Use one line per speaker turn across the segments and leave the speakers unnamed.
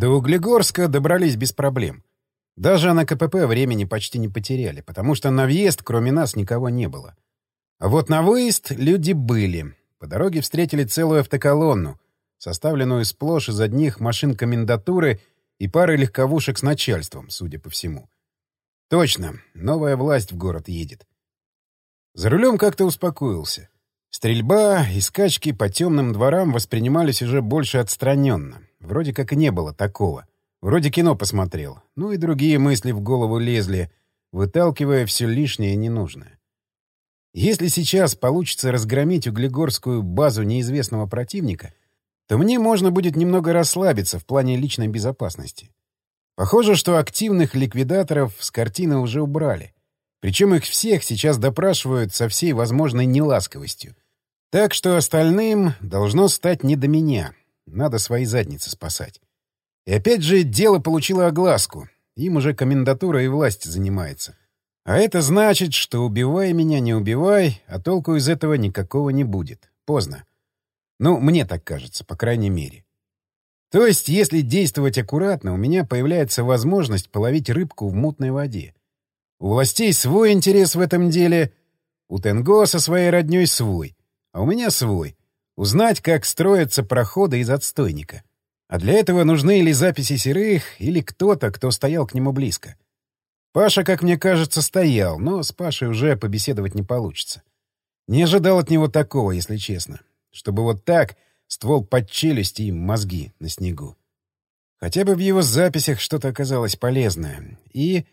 До Углегорска добрались без проблем. Даже на КПП времени почти не потеряли, потому что на въезд кроме нас никого не было. А вот на выезд люди были. По дороге встретили целую автоколонну, составленную сплошь из одних машин комендатуры и пары легковушек с начальством, судя по всему. Точно, новая власть в город едет. За рулем как-то успокоился. Стрельба и скачки по темным дворам воспринимались уже больше отстраненно. Вроде как и не было такого. Вроде кино посмотрел. Ну и другие мысли в голову лезли, выталкивая все лишнее и ненужное. Если сейчас получится разгромить углегорскую базу неизвестного противника, то мне можно будет немного расслабиться в плане личной безопасности. Похоже, что активных ликвидаторов с картины уже убрали. Причем их всех сейчас допрашивают со всей возможной неласковостью. Так что остальным должно стать не до меня. Надо свои задницы спасать. И опять же, дело получило огласку. Им уже комендатура и власть занимается. А это значит, что убивай меня, не убивай, а толку из этого никакого не будет. Поздно. Ну, мне так кажется, по крайней мере. То есть, если действовать аккуратно, у меня появляется возможность половить рыбку в мутной воде. У властей свой интерес в этом деле, у Тенго со своей роднёй свой, а у меня свой. Узнать, как строятся проходы из отстойника. А для этого нужны или записи серых, или кто-то, кто стоял к нему близко. Паша, как мне кажется, стоял, но с Пашей уже побеседовать не получится. Не ожидал от него такого, если честно. Чтобы вот так ствол под челюсть и мозги на снегу. Хотя бы в его записях что-то оказалось полезное. И...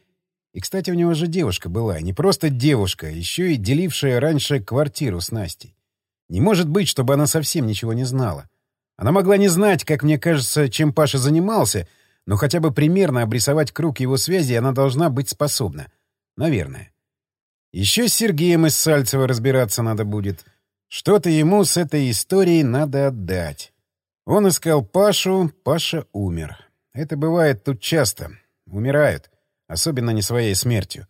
И, кстати, у него же девушка была. Не просто девушка, еще и делившая раньше квартиру с Настей. Не может быть, чтобы она совсем ничего не знала. Она могла не знать, как мне кажется, чем Паша занимался, но хотя бы примерно обрисовать круг его связи она должна быть способна. Наверное. Еще с Сергеем из Сальцева разбираться надо будет. Что-то ему с этой историей надо отдать. Он искал Пашу, Паша умер. Это бывает тут часто. Умирают. Особенно не своей смертью.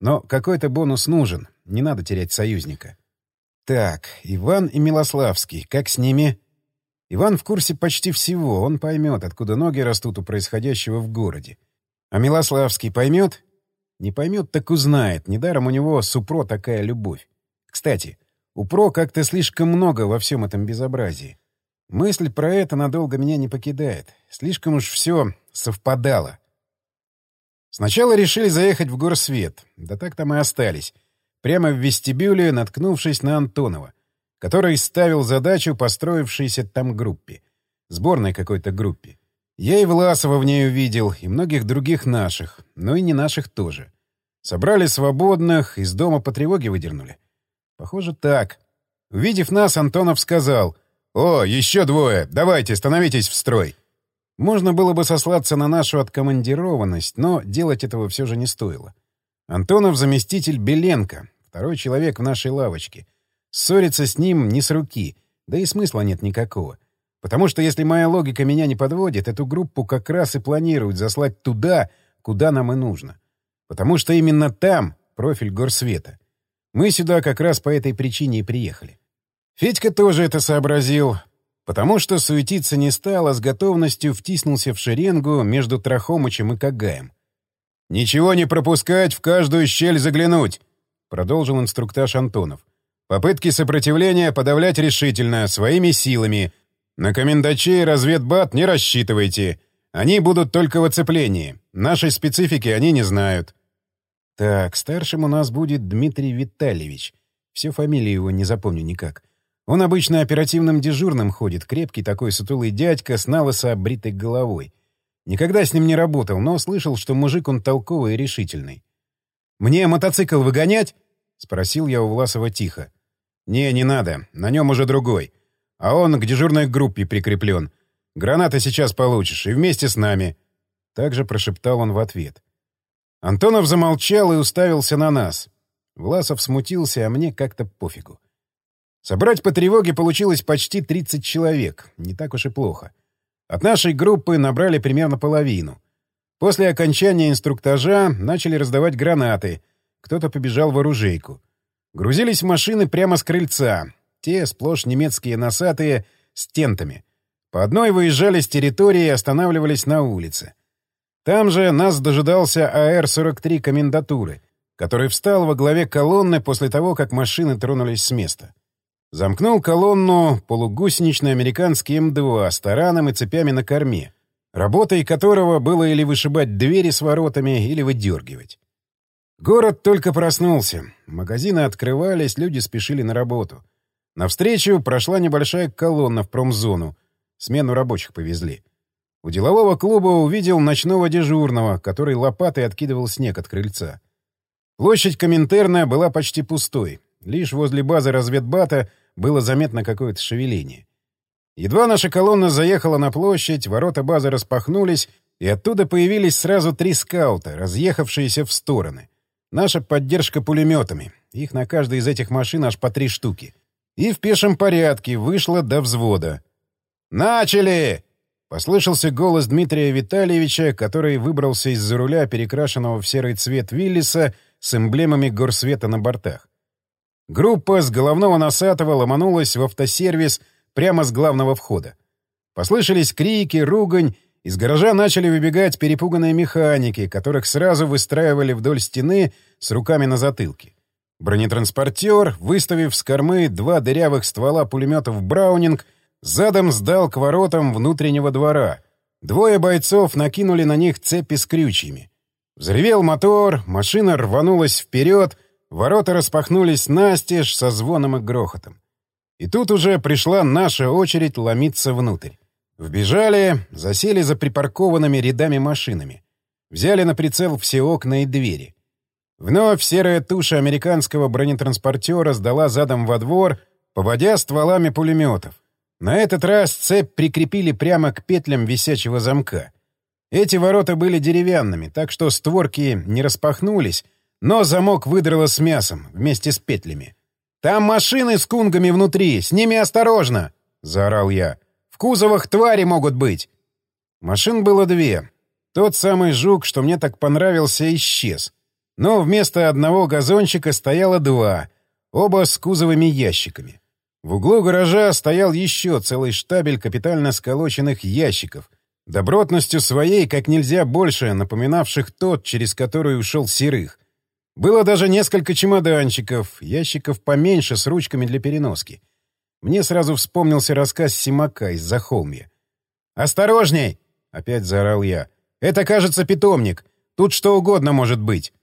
Но какой-то бонус нужен. Не надо терять союзника. Так, Иван и Милославский. Как с ними? Иван в курсе почти всего. Он поймет, откуда ноги растут у происходящего в городе. А Милославский поймет? Не поймет, так узнает. Недаром у него с Упро такая любовь. Кстати, Упро как-то слишком много во всем этом безобразии. Мысль про это надолго меня не покидает. Слишком уж все совпадало. Сначала решили заехать в Горсвет. Да так там и остались. Прямо в вестибюле, наткнувшись на Антонова, который ставил задачу построившейся там группе. Сборной какой-то группе. Я и Власова в ней увидел, и многих других наших, но и не наших тоже. Собрали свободных, из дома по тревоге выдернули. Похоже, так. Увидев нас, Антонов сказал, «О, еще двое! Давайте, становитесь в строй!» Можно было бы сослаться на нашу откомандированность, но делать этого все же не стоило. Антонов — заместитель Беленко, второй человек в нашей лавочке. Ссориться с ним не с руки, да и смысла нет никакого. Потому что если моя логика меня не подводит, эту группу как раз и планируют заслать туда, куда нам и нужно. Потому что именно там профиль горсвета. Мы сюда как раз по этой причине и приехали. Федька тоже это сообразил, потому что суетиться не стал, а с готовностью втиснулся в шеренгу между Трахомычем и Кагаем. «Ничего не пропускать, в каждую щель заглянуть!» — продолжил инструктаж Антонов. «Попытки сопротивления подавлять решительно, своими силами. На комендачей разведбат не рассчитывайте. Они будут только в оцеплении. Нашей специфики они не знают. Так, старшим у нас будет Дмитрий Витальевич. Все фамилии его не запомню никак. Он обычно оперативным дежурным ходит, крепкий такой сутулый дядька с налысо обритой головой. Никогда с ним не работал, но слышал, что мужик он толковый и решительный. «Мне мотоцикл выгонять?» — спросил я у Власова тихо. «Не, не надо. На нем уже другой. А он к дежурной группе прикреплен. Гранаты сейчас получишь, и вместе с нами». Также прошептал он в ответ. Антонов замолчал и уставился на нас. Власов смутился, а мне как-то пофигу. Собрать по тревоге получилось почти 30 человек. Не так уж и плохо. От нашей группы набрали примерно половину. После окончания инструктажа начали раздавать гранаты. Кто-то побежал в оружейку. Грузились машины прямо с крыльца. Те сплошь немецкие носатые, с тентами. По одной выезжали с территории и останавливались на улице. Там же нас дожидался АР-43 комендатуры, который встал во главе колонны после того, как машины тронулись с места. Замкнул колонну полугусеничный американский М2 с тараном и цепями на корме, работой которого было или вышибать двери с воротами, или выдергивать. Город только проснулся. Магазины открывались, люди спешили на работу. Навстречу прошла небольшая колонна в промзону. Смену рабочих повезли. У делового клуба увидел ночного дежурного, который лопатой откидывал снег от крыльца. Площадь Коминтерна была почти пустой. Лишь возле базы разведбата было заметно какое-то шевеление. Едва наша колонна заехала на площадь, ворота базы распахнулись, и оттуда появились сразу три скаута, разъехавшиеся в стороны. Наша поддержка пулеметами. Их на каждой из этих машин аж по три штуки. И в пешем порядке вышло до взвода. «Начали!» — послышался голос Дмитрия Витальевича, который выбрался из-за руля, перекрашенного в серый цвет Виллиса с эмблемами горсвета на бортах. Группа с головного носатого ломанулась в автосервис прямо с главного входа. Послышались крики, ругань, из гаража начали выбегать перепуганные механики, которых сразу выстраивали вдоль стены с руками на затылке. Бронетранспортер, выставив с кормы два дырявых ствола пулеметов «Браунинг», задом сдал к воротам внутреннего двора. Двое бойцов накинули на них цепи с крючьями. Взревел мотор, машина рванулась вперед, ворота распахнулись настежь со звоном и грохотом. И тут уже пришла наша очередь ломиться внутрь. Вбежали, засели за припаркованными рядами машинами. Взяли на прицел все окна и двери. Вновь серая туша американского бронетранспортера сдала задом во двор, поводя стволами пулеметов. На этот раз цепь прикрепили прямо к петлям висячего замка. Эти ворота были деревянными, так что створки не распахнулись, но замок выдрало с мясом, вместе с петлями. «Там машины с кунгами внутри, с ними осторожно!» — заорал я. «В кузовах твари могут быть!» Машин было две. Тот самый жук, что мне так понравился, исчез. Но вместо одного газончика стояло два, оба с кузовыми ящиками. В углу гаража стоял еще целый штабель капитально сколоченных ящиков, добротностью своей как нельзя больше напоминавших тот, через который ушел Серых. Было даже несколько чемоданчиков, ящиков поменьше с ручками для переноски. Мне сразу вспомнился рассказ Симака из Захолмья. «Осторожней!» — опять заорал я. «Это, кажется, питомник. Тут что угодно может быть».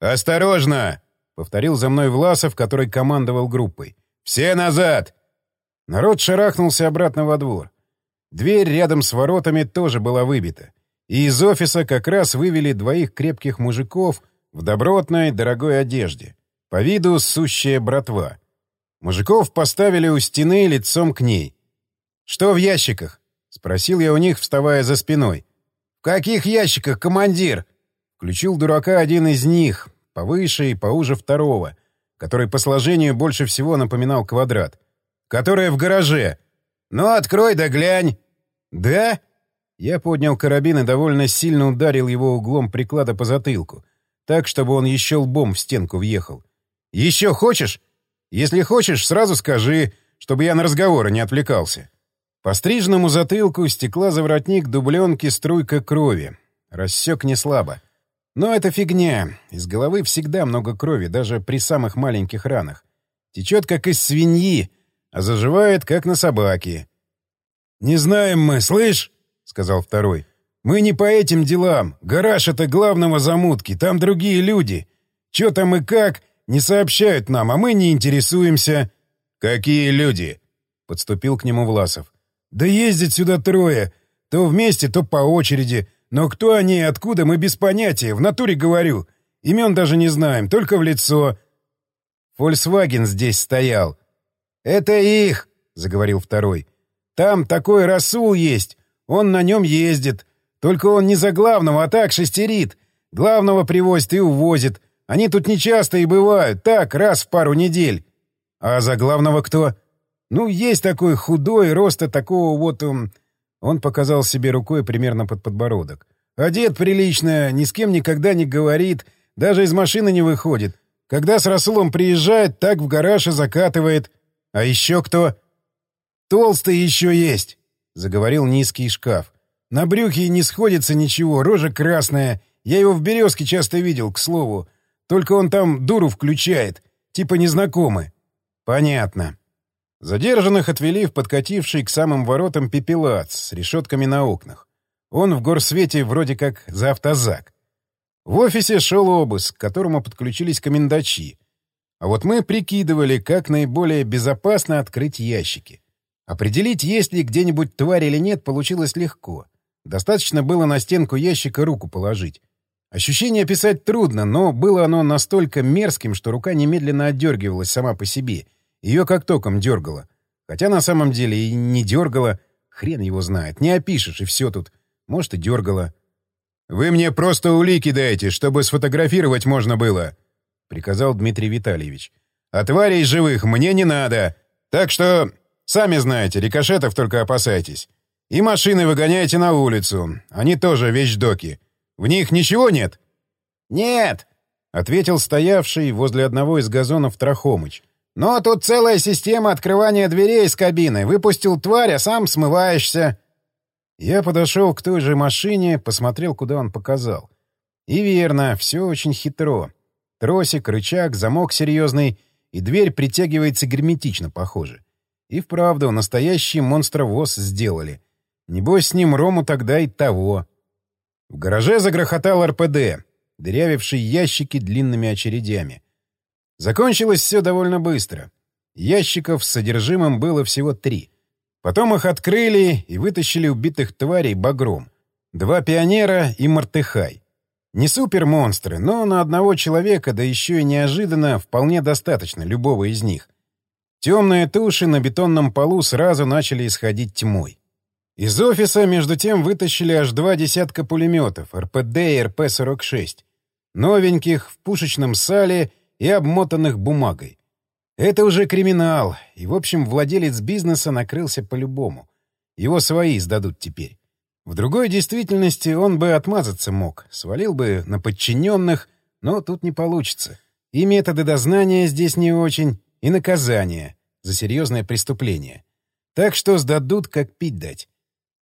«Осторожно!» — повторил за мной Власов, который командовал группой. «Все назад!» Народ шарахнулся обратно во двор. Дверь рядом с воротами тоже была выбита. И из офиса как раз вывели двоих крепких мужиков в добротной, дорогой одежде. По виду сущая братва. Мужиков поставили у стены лицом к ней. «Что в ящиках?» — спросил я у них, вставая за спиной. «В каких ящиках, командир?» Включил дурака один из них, повыше и поуже второго, который по сложению больше всего напоминал квадрат. «Которая в гараже!» «Ну, открой да глянь!» «Да?» Я поднял карабин и довольно сильно ударил его углом приклада по затылку, так, чтобы он еще лбом в стенку въехал. «Еще хочешь? Если хочешь, сразу скажи, чтобы я на разговоры не отвлекался». По стрижному затылку стекла за воротник дубленки струйка крови. Рассек неслабо. Но это фигня. Из головы всегда много крови, даже при самых маленьких ранах. Течет, как из свиньи, а заживает, как на собаке. «Не знаем мы, слышь?» — сказал второй. «Мы не по этим делам. Гараж — это главного замутки. Там другие люди. Чё там и как, не сообщают нам, а мы не интересуемся». «Какие люди?» — подступил к нему Власов. «Да ездят сюда трое. То вместе, то по очереди. Но кто они и откуда, мы без понятия. В натуре говорю. Имен даже не знаем, только в лицо». «Фольксваген здесь стоял». «Это их», — заговорил второй. «Там такой Расул есть. Он на нем ездит. Только он не за главного, а так шестерит. Главного привозит и увозит. Они тут нечасто и бывают. Так, раз в пару недель. А за главного кто? Ну, есть такой худой, роста такого вот... Он, эм, он показал себе рукой примерно под подбородок. Одет прилично, ни с кем никогда не говорит, даже из машины не выходит. Когда с Расулом приезжает, так в гараж и закатывает. А еще кто? Толстый еще есть. — заговорил низкий шкаф. «На брюхе не сходится ничего, рожа красная. Я его в «Березке» часто видел, к слову. Только он там дуру включает, типа незнакомый». «Понятно». Задержанных отвели в подкативший к самым воротам пепелац с решетками на окнах. Он в горсвете вроде как за автозак. В офисе шел обыск, к которому подключились комендачи. А вот мы прикидывали, как наиболее безопасно открыть ящики. Определить, есть ли где-нибудь тварь или нет, получилось легко. Достаточно было на стенку ящика руку положить. Ощущение описать трудно, но было оно настолько мерзким, что рука немедленно отдергивалась сама по себе. Ее как током дергало. Хотя на самом деле и не дергало. Хрен его знает. Не опишешь, и все тут. Может, и дергало. «Вы мне просто улики дайте, чтобы сфотографировать можно было», — приказал Дмитрий Витальевич. «А тварей живых мне не надо. Так что Сами знаете, рикошетов только опасайтесь. И машины выгоняйте на улицу. Они тоже вещдоки. В них ничего нет?
Нет,
ответил стоявший возле одного из газонов Трахомыч.
Но тут целая система открывания дверей из кабины. Выпустил тварь, а сам смываешься.
Я подошел к той же машине, посмотрел, куда он показал. И верно, все очень хитро. Тросик, рычаг, замок серьезный, и дверь притягивается герметично, похоже. И вправду, настоящий монстровоз сделали. Небось, с ним Рому тогда и того. В гараже загрохотал РПД, дырявивший ящики длинными очередями. Закончилось все довольно быстро. Ящиков с содержимым было всего три. Потом их открыли и вытащили убитых тварей багром. Два пионера и мартыхай. Не супермонстры, но на одного человека, да еще и неожиданно, вполне достаточно любого из них. Темные туши на бетонном полу сразу начали исходить тьмой. Из офиса, между тем, вытащили аж два десятка пулеметов РПД и РП-46. Новеньких, в пушечном сале и обмотанных бумагой. Это уже криминал, и, в общем, владелец бизнеса накрылся по-любому. Его свои сдадут теперь. В другой действительности он бы отмазаться мог, свалил бы на подчиненных, но тут не получится. И методы дознания здесь не очень, и наказание за серьезное преступление. Так что сдадут, как пить дать.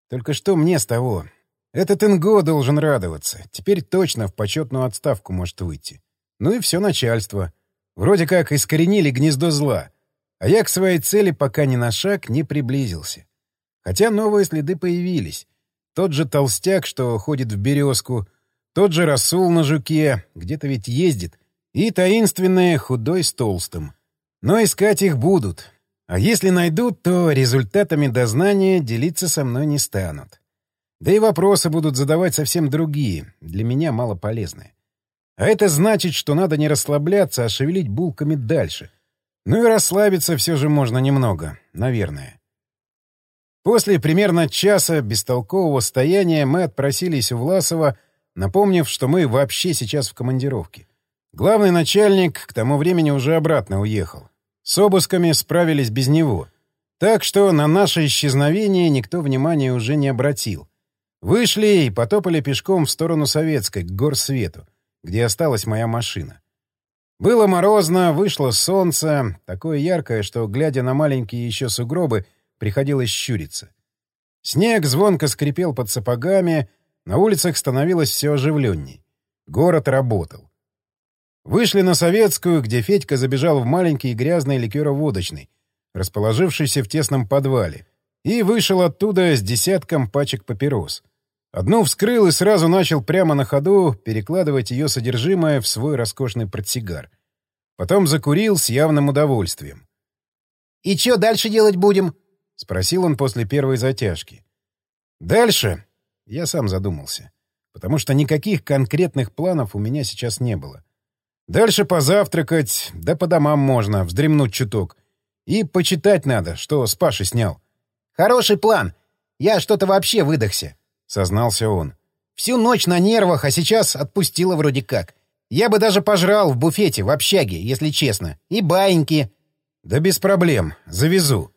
Только что мне с того? Этот НГО должен радоваться. Теперь точно в почетную отставку может выйти. Ну и все начальство. Вроде как искоренили гнездо зла. А я к своей цели пока ни на шаг не приблизился. Хотя новые следы появились. Тот же толстяк, что ходит в березку, тот же Расул на жуке, где-то ведь ездит, и таинственное худой с толстым. Но искать их будут. А если найдут, то результатами дознания делиться со мной не станут. Да и вопросы будут задавать совсем другие, для меня мало полезные. А это значит, что надо не расслабляться, а шевелить булками дальше. Ну и расслабиться все же можно немного, наверное. После примерно часа бестолкового стояния мы отпросились у Власова, напомнив, что мы вообще сейчас в командировке. Главный начальник к тому времени уже обратно уехал. С обысками справились без него. Так что на наше исчезновение никто внимания уже не обратил. Вышли и потопали пешком в сторону Советской, к горсвету, где осталась моя машина. Было морозно, вышло солнце, такое яркое, что, глядя на маленькие еще сугробы, приходилось щуриться. Снег звонко скрипел под сапогами, на улицах становилось все оживленней. Город работал. Вышли на Советскую, где Федька забежал в маленький грязный ликероводочный, расположившийся в тесном подвале, и вышел оттуда с десятком пачек папирос. Одну вскрыл и сразу начал прямо на ходу перекладывать ее содержимое в свой роскошный портсигар. Потом закурил с явным удовольствием.
«И что дальше делать будем?»
— спросил он после первой затяжки. «Дальше?» — я сам задумался. Потому что никаких конкретных планов у меня сейчас не было. Дальше позавтракать, да по домам можно, вздремнуть чуток. И почитать надо, что с Пашей снял.
«Хороший план. Я что-то вообще выдохся», — сознался он. «Всю ночь на нервах, а сейчас отпустила вроде как. Я бы даже пожрал в буфете, в общаге, если честно. И баиньки».
«Да без проблем. Завезу».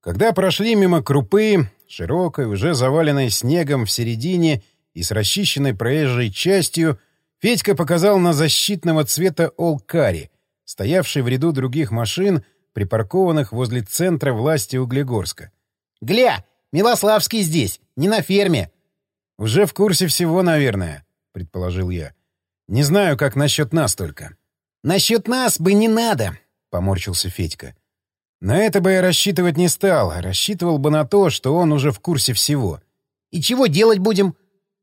Когда прошли мимо крупы, широкой, уже заваленной снегом в середине и с расчищенной проезжей частью, Федька показал на защитного цвета Олкари, стоявший в ряду других машин, припаркованных возле центра власти Углегорска.
«Гля! Милославский здесь, не на ферме».
«Уже в курсе всего, наверное», — предположил я. «Не знаю, как насчет нас только».
«Насчет нас бы не надо», — поморщился Федька.
«На это бы я рассчитывать не стал, рассчитывал бы на то, что он уже в курсе всего».
«И чего делать будем?»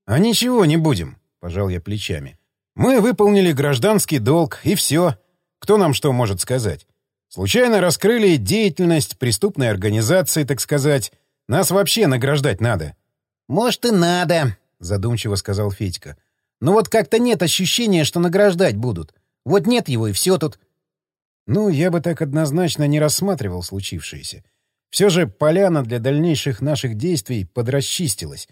«А ничего не будем», — пожал я плечами. «Мы выполнили гражданский долг, и все. Кто нам что может сказать? Случайно раскрыли деятельность преступной организации, так сказать. Нас вообще награждать надо».
«Может, и надо», — задумчиво сказал Федька. «Но вот как-то нет ощущения, что награждать будут. Вот нет его, и все тут».
Ну, я бы так однозначно не рассматривал случившееся. Все же поляна для дальнейших наших действий подрасчистилась.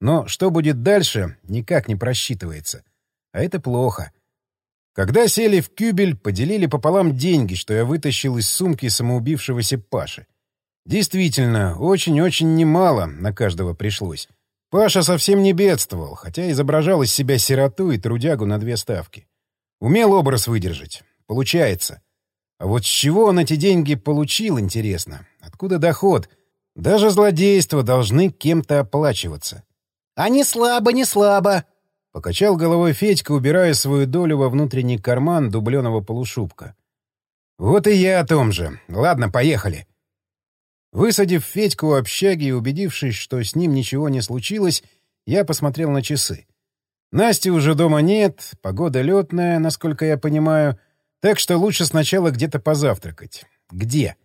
Но что будет дальше, никак не просчитывается. А это плохо. Когда сели в кюбель, поделили пополам деньги, что я вытащил из сумки самоубившегося Паши. Действительно, очень-очень немало на каждого пришлось. Паша совсем не бедствовал, хотя изображал из себя сироту и трудягу на две ставки. Умел образ выдержать. Получается. А вот с чего он эти деньги получил, интересно. Откуда доход? Даже злодейства должны кем-то оплачиваться.
— А не слабо, не слабо!
— покачал головой Федька, убирая свою долю во внутренний карман дубленого полушубка. — Вот и я о том же. Ладно, поехали. Высадив Федьку у общаги и убедившись, что с ним ничего не случилось, я посмотрел на часы. Насти уже дома нет, погода летная, насколько я понимаю, так что лучше сначала где-то позавтракать. Где?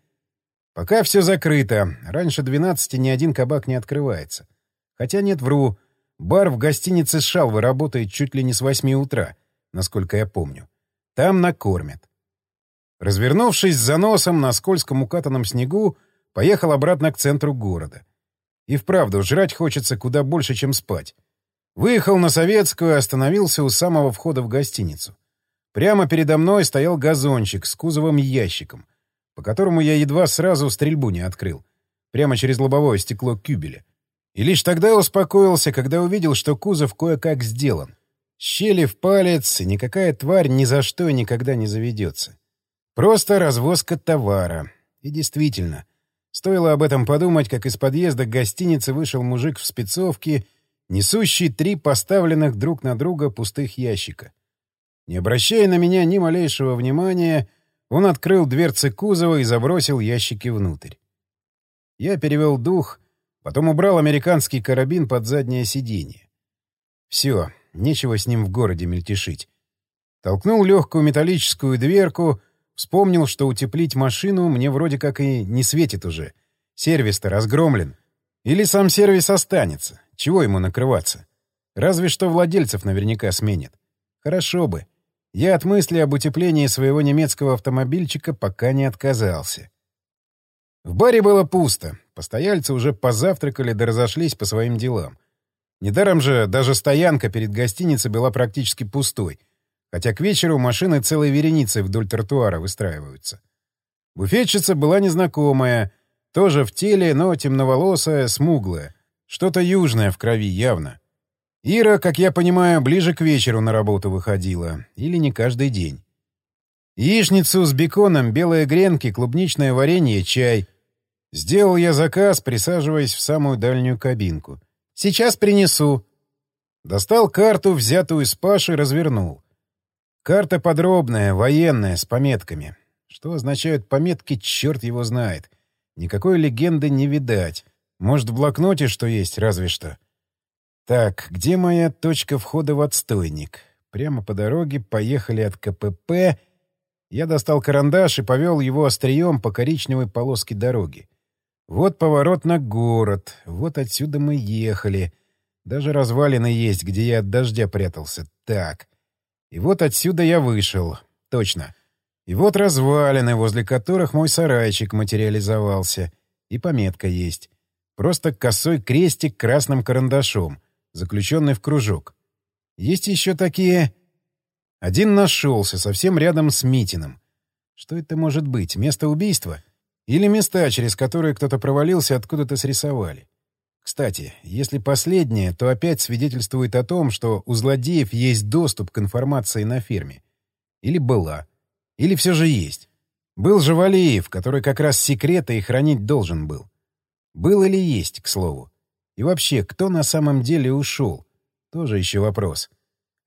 Пока все закрыто. Раньше 12 ни один кабак не открывается. Хотя нет, вру. Бар в гостинице «Шалвы» работает чуть ли не с 8 утра, насколько я помню. Там накормят. Развернувшись за носом на скользком укатанном снегу, поехал обратно к центру города. И вправду, жрать хочется куда больше, чем спать. Выехал на Советскую и остановился у самого входа в гостиницу. Прямо передо мной стоял газончик с кузовом ящиком, по которому я едва сразу стрельбу не открыл, прямо через лобовое стекло кюбеля. И лишь тогда успокоился, когда увидел, что кузов кое-как сделан. Щели в палец, и никакая тварь ни за что и никогда не заведется. Просто развозка товара. И действительно, стоило об этом подумать, как из подъезда гостиницы вышел мужик в спецовке несущий три поставленных друг на друга пустых ящика. Не обращая на меня ни малейшего внимания, он открыл дверцы кузова и забросил ящики внутрь. Я перевел дух, потом убрал американский карабин под заднее сиденье. Все, нечего с ним в городе мельтешить. Толкнул легкую металлическую дверку, вспомнил, что утеплить машину мне вроде как и не светит уже. Сервис-то разгромлен. Или сам сервис останется. Чего ему накрываться? Разве что владельцев наверняка сменят. Хорошо бы. Я от мысли об утеплении своего немецкого автомобильчика пока не отказался. В баре было пусто. Постояльцы уже позавтракали да разошлись по своим делам. Недаром же даже стоянка перед гостиницей была практически пустой, хотя к вечеру машины целой вереницей вдоль тротуара выстраиваются. Буфетчица была незнакомая, тоже в теле, но темноволосая, смуглая — что-то южное в крови явно. Ира, как я понимаю, ближе к вечеру на работу выходила. Или не каждый день. Яичницу с беконом, белые гренки, клубничное варенье, чай. Сделал я заказ, присаживаясь в самую дальнюю кабинку. «Сейчас принесу». Достал карту, взятую из Паши, развернул. Карта подробная, военная, с пометками. Что означают пометки, черт его знает. Никакой легенды не видать. Может, в блокноте что есть, разве что. Так, где моя точка входа в отстойник? Прямо по дороге поехали от КПП. Я достал карандаш и повел его острием по коричневой полоске дороги. Вот поворот на город. Вот отсюда мы ехали. Даже развалины есть, где я от дождя прятался. Так. И вот отсюда я вышел. Точно. И вот развалины, возле которых мой сарайчик материализовался. И пометка есть. Просто косой крестик красным карандашом, заключенный в кружок. Есть еще такие... Один нашелся, совсем рядом с Митиным. Что это может быть? Место убийства? Или места, через которые кто-то провалился, откуда-то срисовали? Кстати, если последнее, то опять свидетельствует о том, что у злодеев есть доступ к информации на ферме. Или была. Или все же есть. Был же Валеев, который как раз секреты и хранить должен был. Был или есть, к слову. И вообще, кто на самом деле ушел? Тоже еще вопрос.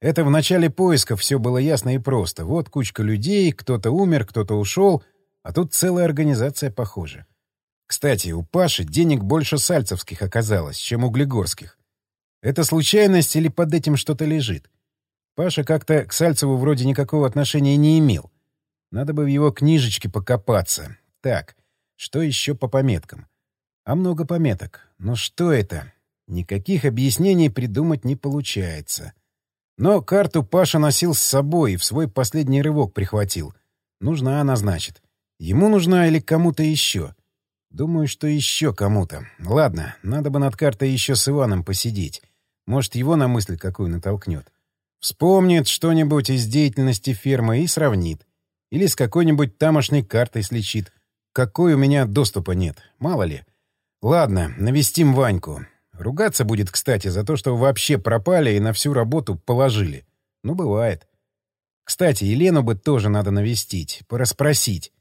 Это в начале поиска все было ясно и просто. Вот кучка людей, кто-то умер, кто-то ушел, а тут целая организация похожа. Кстати, у Паши денег больше сальцевских оказалось, чем углегорских. Это случайность или под этим что-то лежит? Паша как-то к Сальцеву вроде никакого отношения не имел. Надо бы в его книжечке покопаться. Так, что еще по пометкам? А много пометок. Но что это? Никаких объяснений придумать не получается. Но карту Паша носил с собой и в свой последний рывок прихватил. Нужна она, значит. Ему нужна или кому-то еще? Думаю, что еще кому-то. Ладно, надо бы над картой еще с Иваном посидеть. Может, его на мысль какую натолкнет. Вспомнит что-нибудь из деятельности фермы и сравнит. Или с какой-нибудь тамошней картой слечит. Какой у меня доступа нет, мало ли. Ладно, навестим Ваньку. Ругаться будет, кстати, за то, что вообще пропали и на всю работу положили. Ну, бывает. Кстати, Елену бы тоже надо навестить, порасспросить.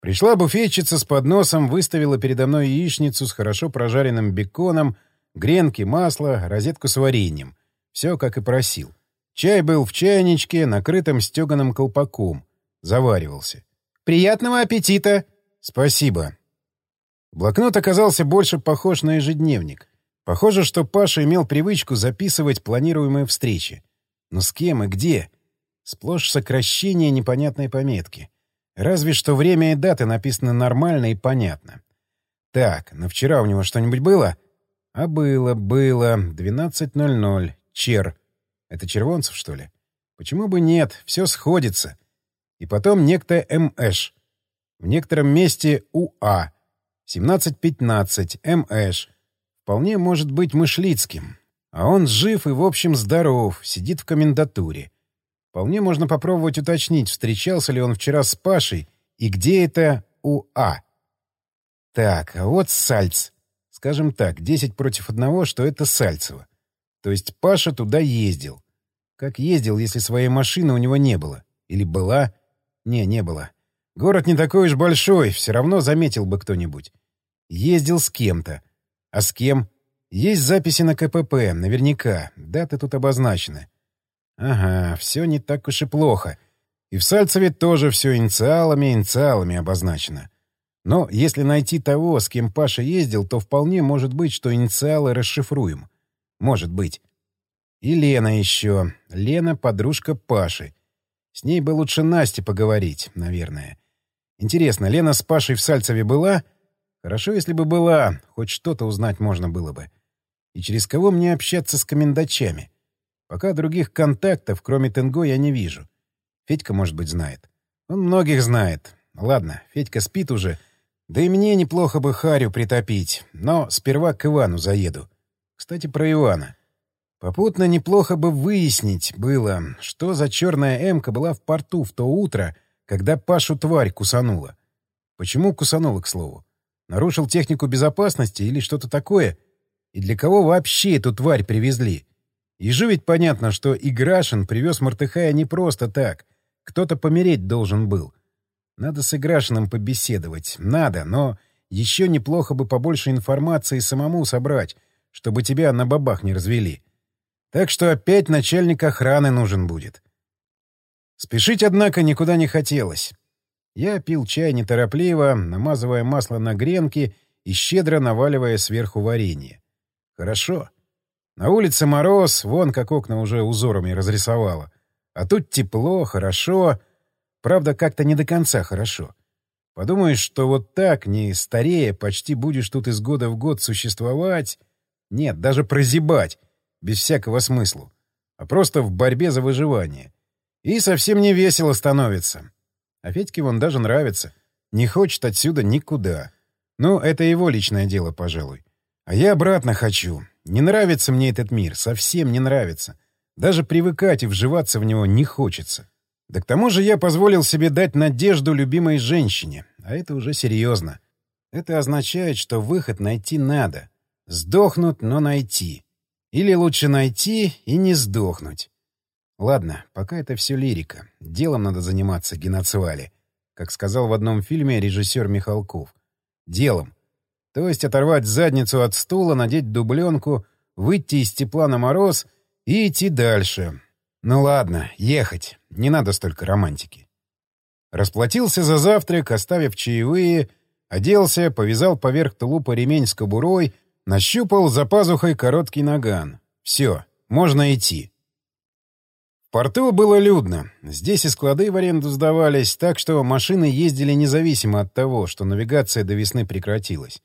Пришла буфетчица с подносом, выставила передо мной яичницу с хорошо прожаренным беконом, гренки, масло, розетку с вареньем. Все, как и просил. Чай был в чайничке, накрытом стеганым колпаком. Заваривался. «Приятного аппетита!» «Спасибо». Блокнот оказался больше похож на ежедневник. Похоже, что Паша имел привычку записывать планируемые встречи. Но с кем и где? Сплошь сокращение непонятной пометки. Разве что время и даты написаны нормально и понятно. Так, на вчера у него что-нибудь было? А было, было. 12.00. Чер. Это Червонцев, что ли? Почему бы нет? Все сходится. И потом некто МШ. В некотором месте УА. 17.15. МШ. Вполне может быть Мышлицким. А он жив и, в общем, здоров, сидит в комендатуре. Вполне можно попробовать уточнить, встречался ли он вчера с Пашей и где это у А. Так, а вот Сальц. Скажем так, 10 против одного, что это Сальцево. То есть Паша туда ездил. Как ездил, если своей машины у него не было? Или была? Не, не было. Город не такой уж большой, все равно заметил бы кто-нибудь. Ездил с кем-то. А с кем? Есть записи на КПП, наверняка. Даты тут обозначены. Ага, все не так уж и плохо. И в Сальцеве тоже все инициалами, инициалами обозначено. Но если найти того, с кем Паша ездил, то вполне может быть, что инициалы расшифруем. Может быть. И Лена еще. Лена — подружка Паши. С ней бы лучше Насте поговорить, наверное. Интересно, Лена с Пашей в Сальцеве была? Хорошо, если бы была. Хоть что-то узнать можно было бы. И через кого мне общаться с комендачами? Пока других контактов, кроме Тенго, я не вижу. Федька, может быть, знает. Он многих знает. Ладно, Федька спит уже. Да и мне неплохо бы Харю притопить. Но сперва к Ивану заеду. Кстати, про Ивана. Попутно неплохо бы выяснить было, что за черная эмка была в порту в то утро, когда Пашу тварь кусанула. Почему кусанула, к слову? Нарушил технику безопасности или что-то такое? И для кого вообще эту тварь привезли? Ежу ведь понятно, что Играшин привез Мартыхая не просто так. Кто-то помереть должен был. Надо с Играшиным побеседовать. Надо, но еще неплохо бы побольше информации самому собрать, чтобы тебя на бабах не развели. Так что опять начальник охраны нужен будет. Спешить, однако, никуда не хотелось. Я пил чай неторопливо, намазывая масло на гренки и щедро наваливая сверху варенье. Хорошо. На улице мороз, вон как окна уже узорами разрисовало. А тут тепло, хорошо. Правда, как-то не до конца хорошо. Подумаешь, что вот так, не старея, почти будешь тут из года в год существовать. Нет, даже прозябать, без всякого смысла. А просто в борьбе за выживание. И совсем не весело становится. А Федьке вон даже нравится. Не хочет отсюда никуда. Ну, это его личное дело, пожалуй. А я обратно хочу. Не нравится мне этот мир, совсем не нравится. Даже привыкать и вживаться в него не хочется. Да к тому же я позволил себе дать надежду любимой женщине, а это уже серьезно. Это означает, что выход найти надо. Сдохнуть, но найти. Или лучше найти и не сдохнуть. Ладно, пока это все лирика. Делом надо заниматься, геноцвали. Как сказал в одном фильме режиссер Михалков. Делом. То есть оторвать задницу от стула, надеть дубленку, выйти из тепла на мороз и идти дальше. Ну ладно, ехать. Не надо столько романтики. Расплатился за завтрак, оставив чаевые, оделся, повязал поверх тулупа ремень с кобурой, нащупал за пазухой короткий наган. Все, можно идти. В порту было людно. Здесь и склады в аренду сдавались, так что машины ездили независимо от того, что навигация до весны прекратилась.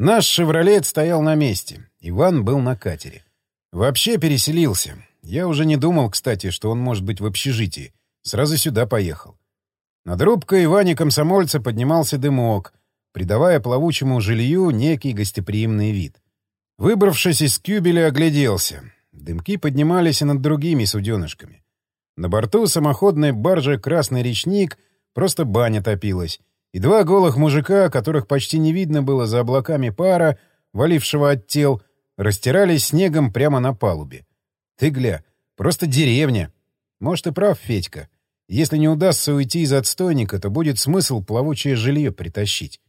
Наш «Шевролет» стоял на месте. Иван был на катере. Вообще переселился. Я уже не думал, кстати, что он может быть в общежитии. Сразу сюда поехал. Над рубкой Ивани-комсомольца поднимался дымок, придавая плавучему жилью некий гостеприимный вид. Выбравшись из кюбеля, огляделся. Дымки поднимались и над другими суденышками. На борту самоходной баржи «Красный речник» просто баня топилась, и два голых мужика, которых почти не видно было за облаками пара, валившего от тел, растирались снегом прямо на палубе. Ты гля, просто деревня. Может, и прав Федька. Если не удастся уйти из отстойника, то будет смысл плавучее жилье притащить.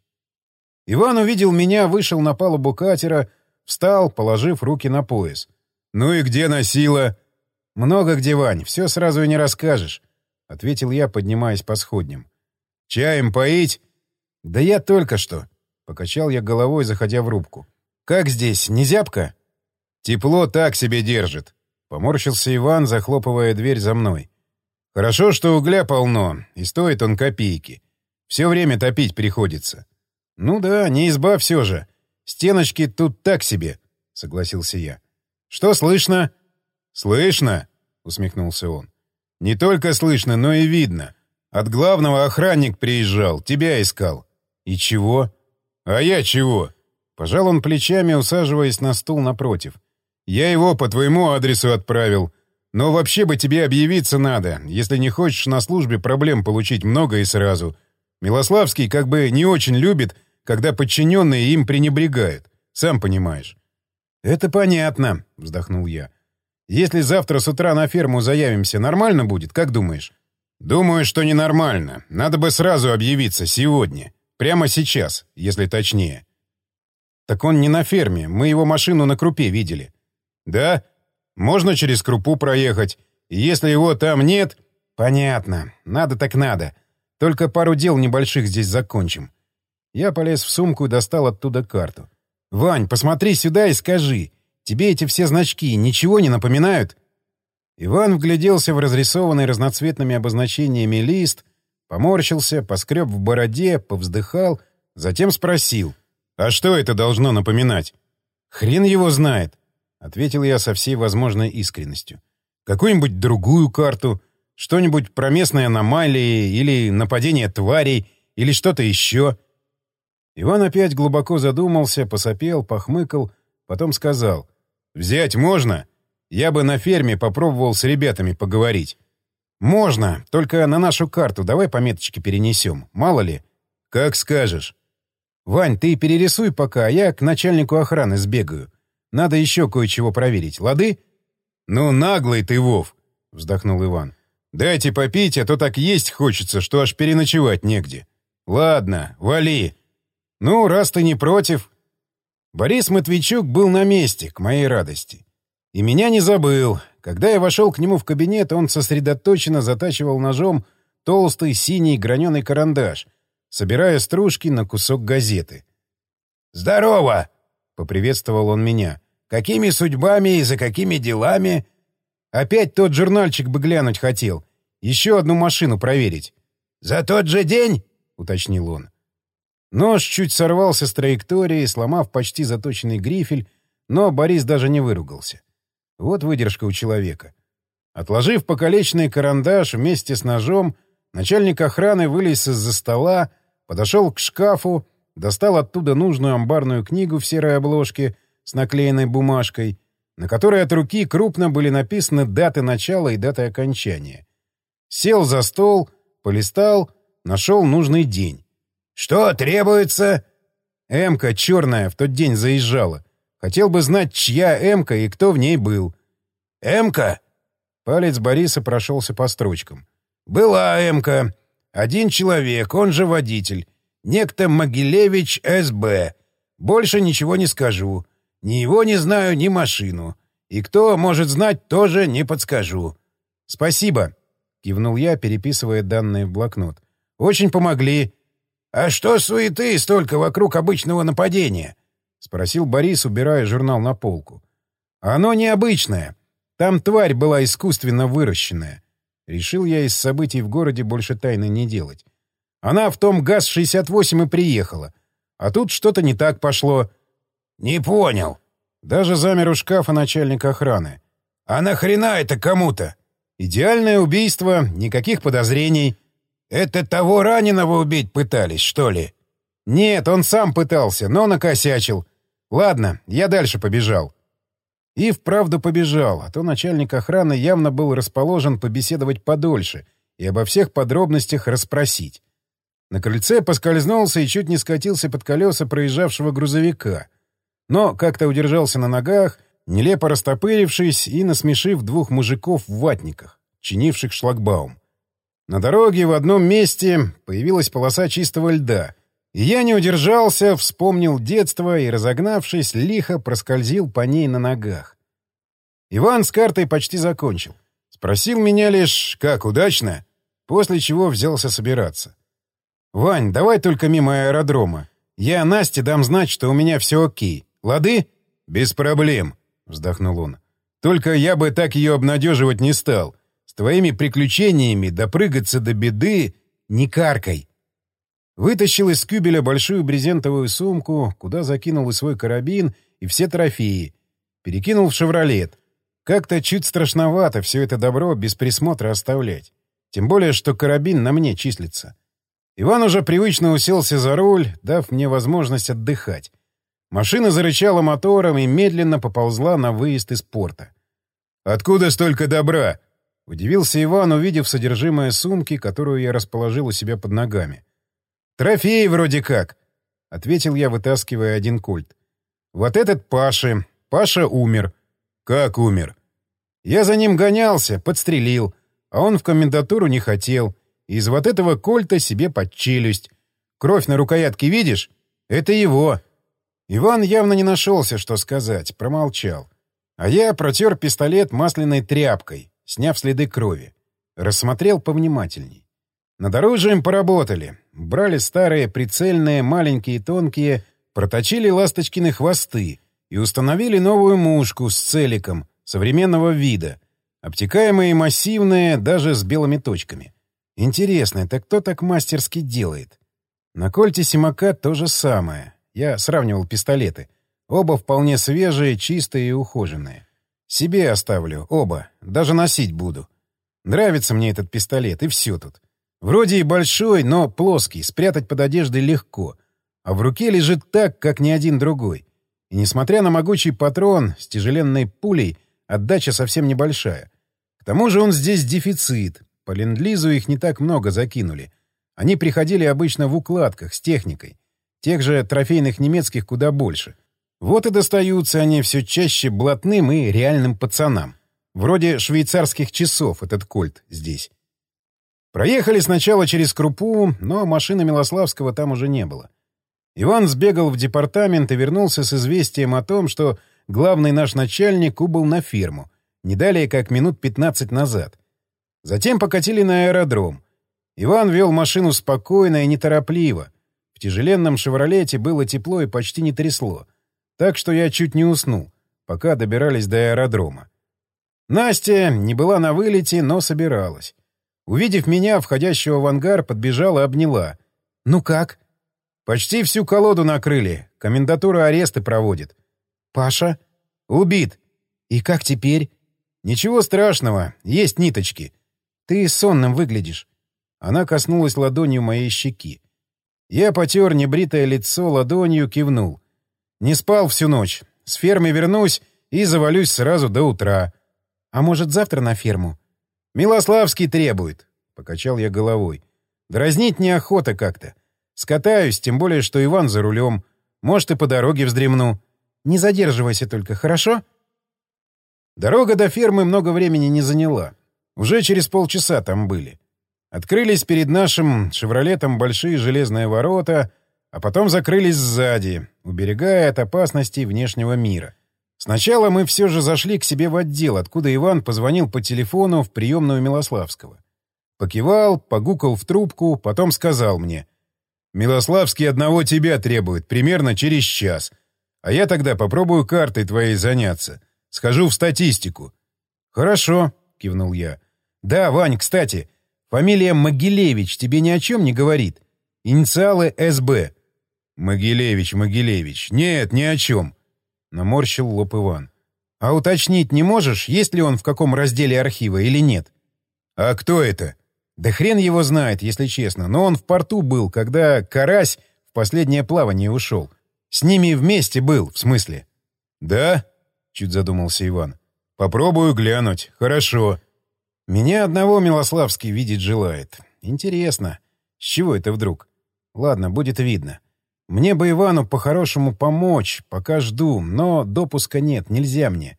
Иван увидел меня, вышел на палубу катера, встал, положив руки на пояс — «Ну и где носила?» «Много где, Вань, все сразу и не расскажешь», — ответил я, поднимаясь по сходням. «Чаем поить?» «Да я только что», — покачал я головой, заходя в рубку. «Как здесь, не зябко?» «Тепло так себе держит», — поморщился Иван, захлопывая дверь за мной. «Хорошо, что угля полно, и стоит он копейки. Все время топить приходится». «Ну да, не изба все же. Стеночки тут так себе», — согласился я. «Что слышно?» «Слышно?» — усмехнулся он. «Не только слышно, но и видно. От главного охранник приезжал, тебя искал». «И чего?» «А я чего?» Пожал он плечами, усаживаясь на стул напротив. «Я его по твоему адресу отправил. Но вообще бы тебе объявиться надо, если не хочешь на службе проблем получить много и сразу. Милославский как бы не очень любит, когда подчиненные им пренебрегают. Сам понимаешь. «Это понятно», — вздохнул я. «Если завтра с утра на ферму заявимся, нормально будет, как думаешь?» «Думаю, что ненормально. Надо бы сразу объявиться сегодня. Прямо сейчас, если точнее». «Так он не на ферме. Мы его машину на крупе видели». «Да? Можно через крупу проехать. Если его там нет...» «Понятно. Надо так надо. Только пару дел небольших здесь закончим». Я полез в сумку и достал оттуда карту. «Вань, посмотри сюда и скажи, тебе эти все значки ничего не напоминают?» Иван вгляделся в разрисованный разноцветными обозначениями лист, поморщился, поскреб в бороде, повздыхал, затем спросил. «А что это должно напоминать?» «Хрен его знает», — ответил я со всей возможной искренностью. «Какую-нибудь другую карту, что-нибудь про местные аномалии или нападение тварей или что-то еще». Иван опять глубоко задумался, посопел, похмыкал, потом сказал. «Взять можно? Я бы на ферме попробовал с ребятами поговорить». «Можно, только на нашу карту давай пометочки перенесем, мало ли». «Как скажешь». «Вань, ты перерисуй пока, а я к начальнику охраны сбегаю. Надо еще кое-чего проверить, лады?» «Ну, наглый ты, Вов!» — вздохнул Иван. «Дайте попить, а то так есть хочется, что аж переночевать негде. Ладно, вали!» «Ну, раз ты не против...» Борис Матвейчук был на месте, к моей радости. И меня не забыл. Когда я вошел к нему в кабинет, он сосредоточенно затачивал ножом толстый синий граненый карандаш, собирая стружки на кусок газеты. «Здорово!» — поприветствовал он меня. «Какими судьбами и за какими делами?» «Опять тот журнальчик бы глянуть хотел. Еще одну машину проверить». «За тот же день?» — уточнил он. Нож чуть сорвался с траектории, сломав почти заточенный грифель, но Борис даже не выругался. Вот выдержка у человека. Отложив покалеченный карандаш вместе с ножом, начальник охраны вылез из-за стола, подошел к шкафу, достал оттуда нужную амбарную книгу в серой обложке с наклеенной бумажкой, на которой от руки крупно были написаны даты начала и даты окончания. Сел за стол, полистал, нашел нужный день. «Что требуется?» «Эмка черная в тот день заезжала. Хотел бы знать, чья Эмка и кто в ней был». «Эмка?» Палец Бориса прошелся по строчкам. «Была Эмка. Один человек, он же водитель. Некто Могилевич С.Б.
Больше ничего не скажу. Ни его не знаю, ни машину. И кто может знать, тоже не подскажу.
— Спасибо, — кивнул я, переписывая данные в блокнот. — Очень помогли.
— А что суеты столько вокруг обычного нападения?
— спросил Борис, убирая журнал на полку. — Оно необычное. Там тварь была искусственно выращенная. Решил я из событий в городе больше тайны не делать. Она в том ГАЗ-68 и приехала. А тут что-то не так пошло.
— Не понял.
Даже замер у шкафа начальник охраны.
— А нахрена это кому-то?
— Идеальное убийство, никаких подозрений.
— Это того раненого убить пытались, что ли?
— Нет, он сам пытался, но накосячил. Ладно, я дальше побежал. И вправду побежал, а то начальник охраны явно был расположен побеседовать подольше и обо всех подробностях расспросить. На крыльце поскользнулся и чуть не скатился под колеса проезжавшего грузовика. Но как-то удержался на ногах, нелепо растопырившись и насмешив двух мужиков в ватниках, чинивших шлагбаум. На дороге в одном месте появилась полоса чистого льда, и я не удержался, вспомнил детство и, разогнавшись, лихо проскользил по ней на ногах. Иван с картой почти закончил. Спросил меня лишь, как удачно, после чего взялся собираться. «Вань, давай только мимо аэродрома. Я Насте дам знать, что у меня все окей. Лады?»
«Без проблем», — вздохнул он.
«Только я бы так ее обнадеживать не стал. С твоими приключениями допрыгаться до беды не каркай». Вытащил из кюбеля большую брезентовую сумку, куда закинул и свой карабин, и все трофеи. Перекинул в «Шевролет». Как-то чуть страшновато все это добро без присмотра оставлять. Тем более, что карабин на мне числится. Иван уже привычно уселся за руль, дав мне возможность отдыхать. Машина зарычала мотором и медленно поползла на выезд из порта.
«Откуда столько добра?»
— удивился Иван, увидев содержимое сумки, которую я расположил у себя под ногами. «Трофей вроде как», — ответил я, вытаскивая один кольт. «Вот этот Паши. Паша умер».
«Как умер?»
«Я за ним гонялся, подстрелил, а он в комендатуру не хотел. Из вот этого кольта себе под челюсть. Кровь на рукоятке видишь? Это его. Иван явно не нашелся, что сказать, промолчал. А я протер пистолет масляной тряпкой, сняв следы крови. Рассмотрел повнимательней. Над оружием поработали. Брали старые, прицельные, маленькие тонкие, проточили ласточкины хвосты и установили новую мушку с целиком современного вида, обтекаемые и массивные, даже с белыми точками. Интересно, это кто так мастерски делает? На кольте Симака то же самое. Я сравнивал пистолеты. Оба вполне свежие, чистые и ухоженные. Себе оставлю, оба. Даже носить буду. Нравится мне этот пистолет, и все тут. Вроде и большой, но плоский, спрятать под одеждой легко. А в руке лежит так, как ни один другой. И несмотря на могучий патрон с тяжеленной пулей, отдача совсем небольшая. К тому же он здесь дефицит, по ленд-лизу их не так много закинули. Они приходили обычно в укладках, с техникой. Тех же трофейных немецких куда больше. Вот и достаются они все чаще блатным и реальным пацанам. Вроде швейцарских часов этот кольт здесь. Проехали сначала через Крупу, но машины Милославского там уже не было. Иван сбегал в департамент и вернулся с известием о том, что главный наш начальник убыл на фирму, не далее как минут 15 назад. Затем покатили на аэродром. Иван вел машину спокойно и неторопливо. В тяжеленном «Шевролете» было тепло и почти не трясло. Так что я чуть не уснул, пока добирались до аэродрома. Настя не была на вылете, но собиралась. Увидев меня, входящего в ангар, подбежала и обняла. «Ну как?» «Почти всю колоду накрыли. Комендатура аресты проводит». «Паша?» «Убит». «И как теперь?» «Ничего страшного. Есть ниточки. «Ты сонным выглядишь». Она коснулась ладонью моей щеки. Я потер небритое лицо ладонью, кивнул. Не спал всю ночь. С фермы вернусь и завалюсь сразу до утра. А может, завтра на ферму? Милославский требует, — покачал я головой. Дразнить неохота как-то. Скатаюсь, тем более, что Иван за рулем. Может, и по дороге вздремну. Не задерживайся только, хорошо? Дорога до фермы много времени не заняла. Уже через полчаса там были. Открылись перед нашим «Шевролетом» большие железные ворота, а потом закрылись сзади, уберегая от опасностей внешнего мира. Сначала мы все же зашли к себе в отдел, откуда Иван позвонил по телефону в приемную Милославского. Покивал, погукал в трубку, потом сказал мне. «Милославский одного тебя требует, примерно через час. А я тогда попробую картой твоей заняться. Схожу в статистику». «Хорошо», — кивнул я. «Да, Вань, кстати, фамилия Могилевич тебе ни о чем не говорит? Инициалы СБ». «Могилевич, Могилевич. Нет, ни о чем. — наморщил лоб Иван. «А уточнить не можешь, есть ли он в каком разделе архива или нет?» «А кто это?» «Да хрен его знает, если честно, но он в порту был, когда Карась в последнее плавание ушел. С ними вместе был, в смысле». «Да?» — чуть задумался Иван. «Попробую глянуть. Хорошо». «Меня одного Милославский видеть желает. Интересно, с чего это вдруг? Ладно, будет видно». Мне бы Ивану по-хорошему помочь, пока жду, но допуска нет, нельзя мне.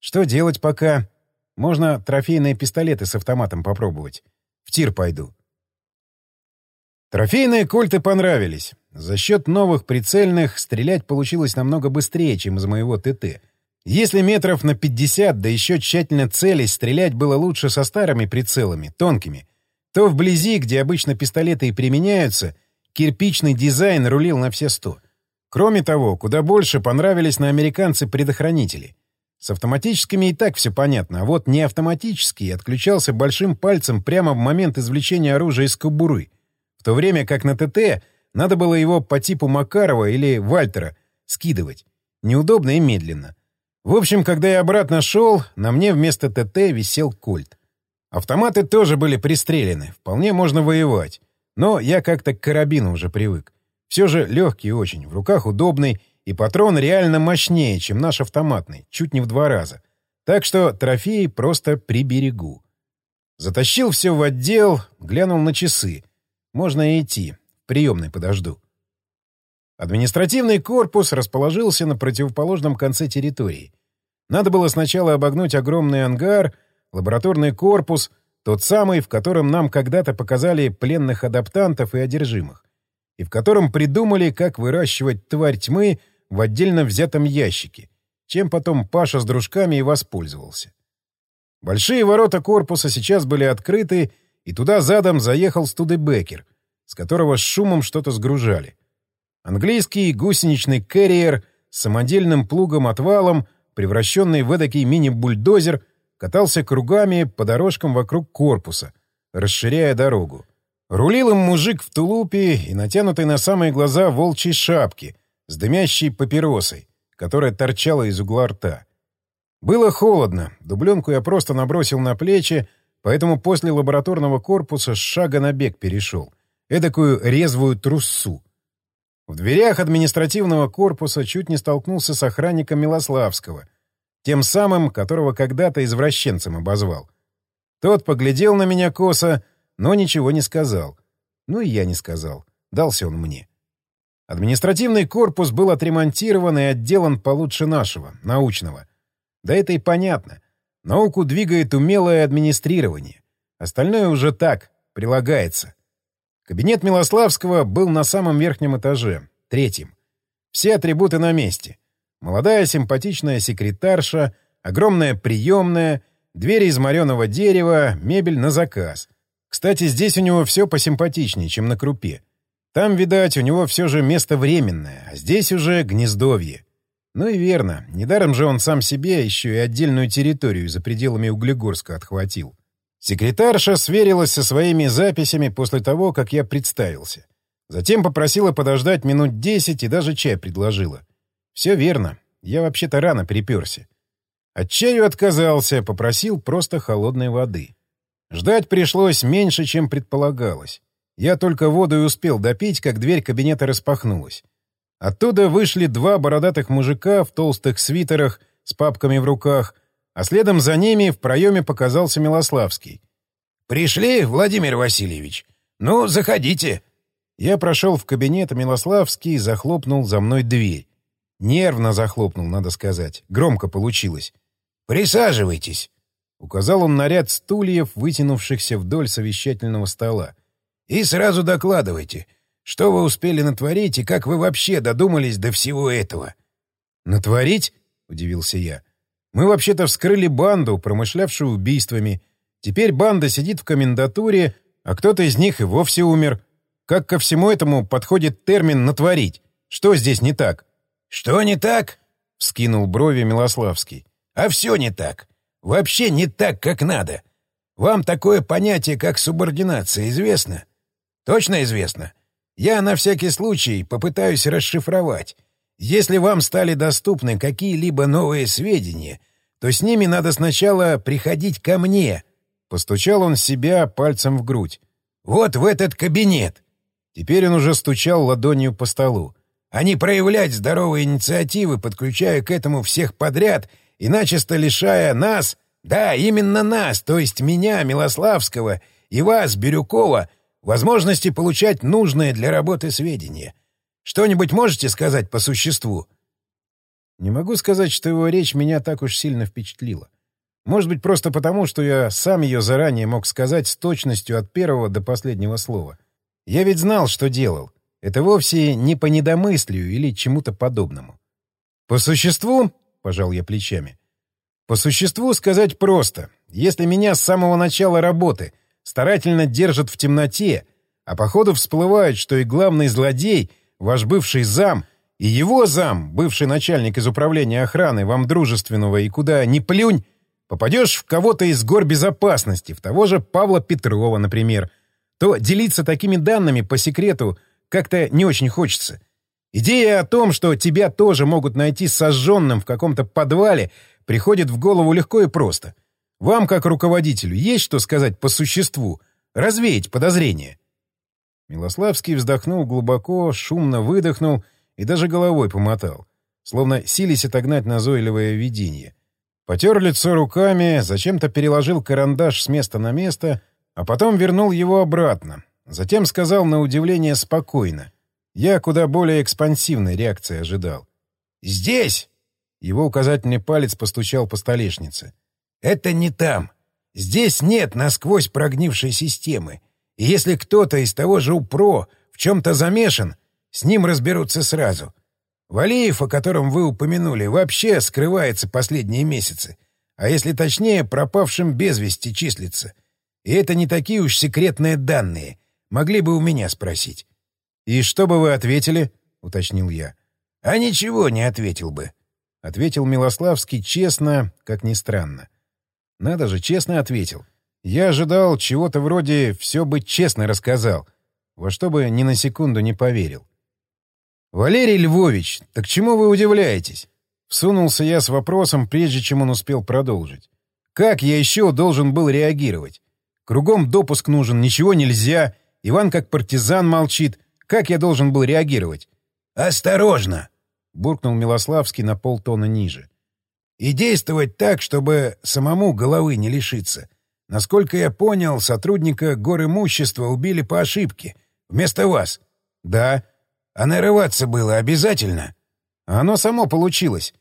Что делать пока? Можно трофейные пистолеты с автоматом попробовать. В тир пойду. Трофейные кольты понравились. За счет новых прицельных стрелять получилось намного быстрее, чем из моего ТТ. Если метров на 50, да еще тщательно целясь, стрелять было лучше со старыми прицелами, тонкими, то вблизи, где обычно пистолеты и применяются — Кирпичный дизайн рулил на все сто. Кроме того, куда больше понравились на американцы предохранители. С автоматическими и так все понятно, а вот не автоматический отключался большим пальцем прямо в момент извлечения оружия из кобуры, в то время как на ТТ надо было его по типу Макарова или Вальтера скидывать. Неудобно и медленно. В общем, когда я обратно шел, на мне вместо ТТ висел кольт. Автоматы тоже были пристрелены, вполне можно воевать. Но я как-то к карабину уже привык. Все же легкий очень, в руках удобный, и патрон реально мощнее, чем наш автоматный, чуть не в два раза. Так что трофеи просто приберегу. Затащил все в отдел, глянул на часы. Можно идти, в приемной подожду. Административный корпус расположился на противоположном конце территории. Надо было сначала обогнуть огромный ангар, лабораторный корпус, тот самый, в котором нам когда-то показали пленных адаптантов и одержимых. И в котором придумали, как выращивать тварь тьмы в отдельно взятом ящике, чем потом Паша с дружками и воспользовался. Большие ворота корпуса сейчас были открыты, и туда задом заехал Студебекер, с которого с шумом что-то сгружали. Английский гусеничный кэрриер с самодельным плугом-отвалом, превращенный в эдакий мини-бульдозер, катался кругами по дорожкам вокруг корпуса, расширяя дорогу. Рулил им мужик в тулупе и натянутой на самые глаза волчьей шапки с дымящей папиросой, которая торчала из угла рта. Было холодно, дубленку я просто набросил на плечи, поэтому после лабораторного корпуса с шага на бег перешел. Эдакую резвую труссу. В дверях административного корпуса чуть не столкнулся с охранником Милославского — тем самым, которого когда-то извращенцем обозвал. Тот поглядел на меня косо, но ничего не сказал. Ну и я не сказал. Дался он мне. Административный корпус был отремонтирован и отделан получше нашего, научного. Да это и понятно. Науку двигает умелое администрирование. Остальное уже так, прилагается. Кабинет Милославского был на самом верхнем этаже, третьем. Все атрибуты на месте. Молодая симпатичная секретарша, огромная приемная, двери из мореного дерева, мебель на заказ. Кстати, здесь у него все посимпатичнее, чем на крупе. Там, видать, у него все же место временное, а здесь уже гнездовье. Ну и верно, недаром же он сам себе еще и отдельную территорию за пределами Углегорска отхватил. Секретарша сверилась со своими записями после того, как я представился. Затем попросила подождать минут десять и даже чай предложила. Все верно. Я вообще-то рано приперся. От чаю отказался, попросил просто холодной воды. Ждать пришлось меньше, чем предполагалось. Я только воду и успел допить, как дверь кабинета распахнулась. Оттуда вышли два бородатых мужика в толстых свитерах с папками в руках, а следом за ними в проеме показался Милославский. «Пришли, Владимир Васильевич? Ну, заходите». Я прошел в кабинет, а Милославский захлопнул за мной дверь. Нервно захлопнул, надо сказать. Громко получилось. «Присаживайтесь!» — указал он на ряд стульев, вытянувшихся вдоль совещательного стола. «И сразу докладывайте.
Что вы успели натворить и как вы вообще додумались до всего этого?
Натворить? Удивился я. Мы вообще-то вскрыли банду, промышлявшую убийствами. Теперь банда сидит в комендатуре, а кто-то из них и вовсе умер. Как ко всему этому подходит термин «натворить»? Что здесь не так?
Что не так?
Вскинул брови Милославский.
А все не так. Вообще не так, как надо. Вам такое понятие, как субординация, известно? Точно известно? Я на всякий случай попытаюсь расшифровать. Если вам стали доступны какие-либо новые сведения, то с ними надо сначала приходить ко мне.
Постучал он себя пальцем в грудь.
Вот в этот кабинет.
Теперь он уже стучал ладонью по столу.
А не проявлять здоровые инициативы, подключая к этому всех подряд и начисто лишая нас, да, именно нас, то есть меня, Милославского, и вас, Бирюкова, возможности получать нужные для работы сведения. Что-нибудь можете сказать по существу?»
Не могу сказать, что его речь меня так уж сильно впечатлила. Может быть, просто потому, что я сам ее заранее мог сказать с точностью от первого до последнего слова. Я ведь знал, что делал. Это вовсе не по недомыслию или чему-то подобному. По существу, — пожал я плечами, — по существу сказать просто. Если меня с самого начала работы старательно держат в темноте, а по ходу всплывает, что и главный злодей — ваш бывший зам и его зам, бывший начальник из управления охраны, вам дружественного и куда ни плюнь, попадешь в кого-то из гор безопасности, в того же Павла Петрова, например, то делиться такими данными по секрету как-то не очень хочется. Идея о том, что тебя тоже могут найти сожженным в каком-то подвале, приходит в голову легко и просто. Вам, как руководителю, есть что сказать по существу, развеять подозрения. Милославский вздохнул глубоко, шумно выдохнул и даже головой помотал, словно сились отогнать назойливое видение. Потер лицо руками, зачем-то переложил карандаш с места на место, а потом вернул его обратно. Затем сказал на удивление спокойно. Я куда более экспансивной реакции ожидал.
«Здесь!»
Его указательный палец постучал по столешнице.
«Это не там. Здесь нет насквозь прогнившей системы. И если кто-то из того же УПРО в чем-то замешан, с ним разберутся сразу. Валеев, о котором вы упомянули, вообще скрывается последние месяцы. А если точнее, пропавшим без вести числится. И это не такие уж секретные данные. Могли бы у меня спросить.
— И что бы вы ответили? — уточнил я.
— А ничего не ответил бы.
— ответил Милославский честно, как ни странно. Надо же, честно ответил. Я ожидал чего-то вроде «все бы честно рассказал», во что бы ни на секунду не поверил. «Валерий Львович, так чему вы удивляетесь?» Всунулся я с вопросом, прежде чем он успел продолжить. «Как я еще должен был реагировать? Кругом допуск нужен, ничего нельзя. Иван как партизан молчит. Как я должен был реагировать?»
«Осторожно!» — буркнул
Милославский на полтона ниже.
«И действовать так, чтобы самому головы не лишиться. Насколько я понял, сотрудника горимущества убили по ошибке. Вместо вас.
Да.
А нарываться было обязательно?
Оно само получилось.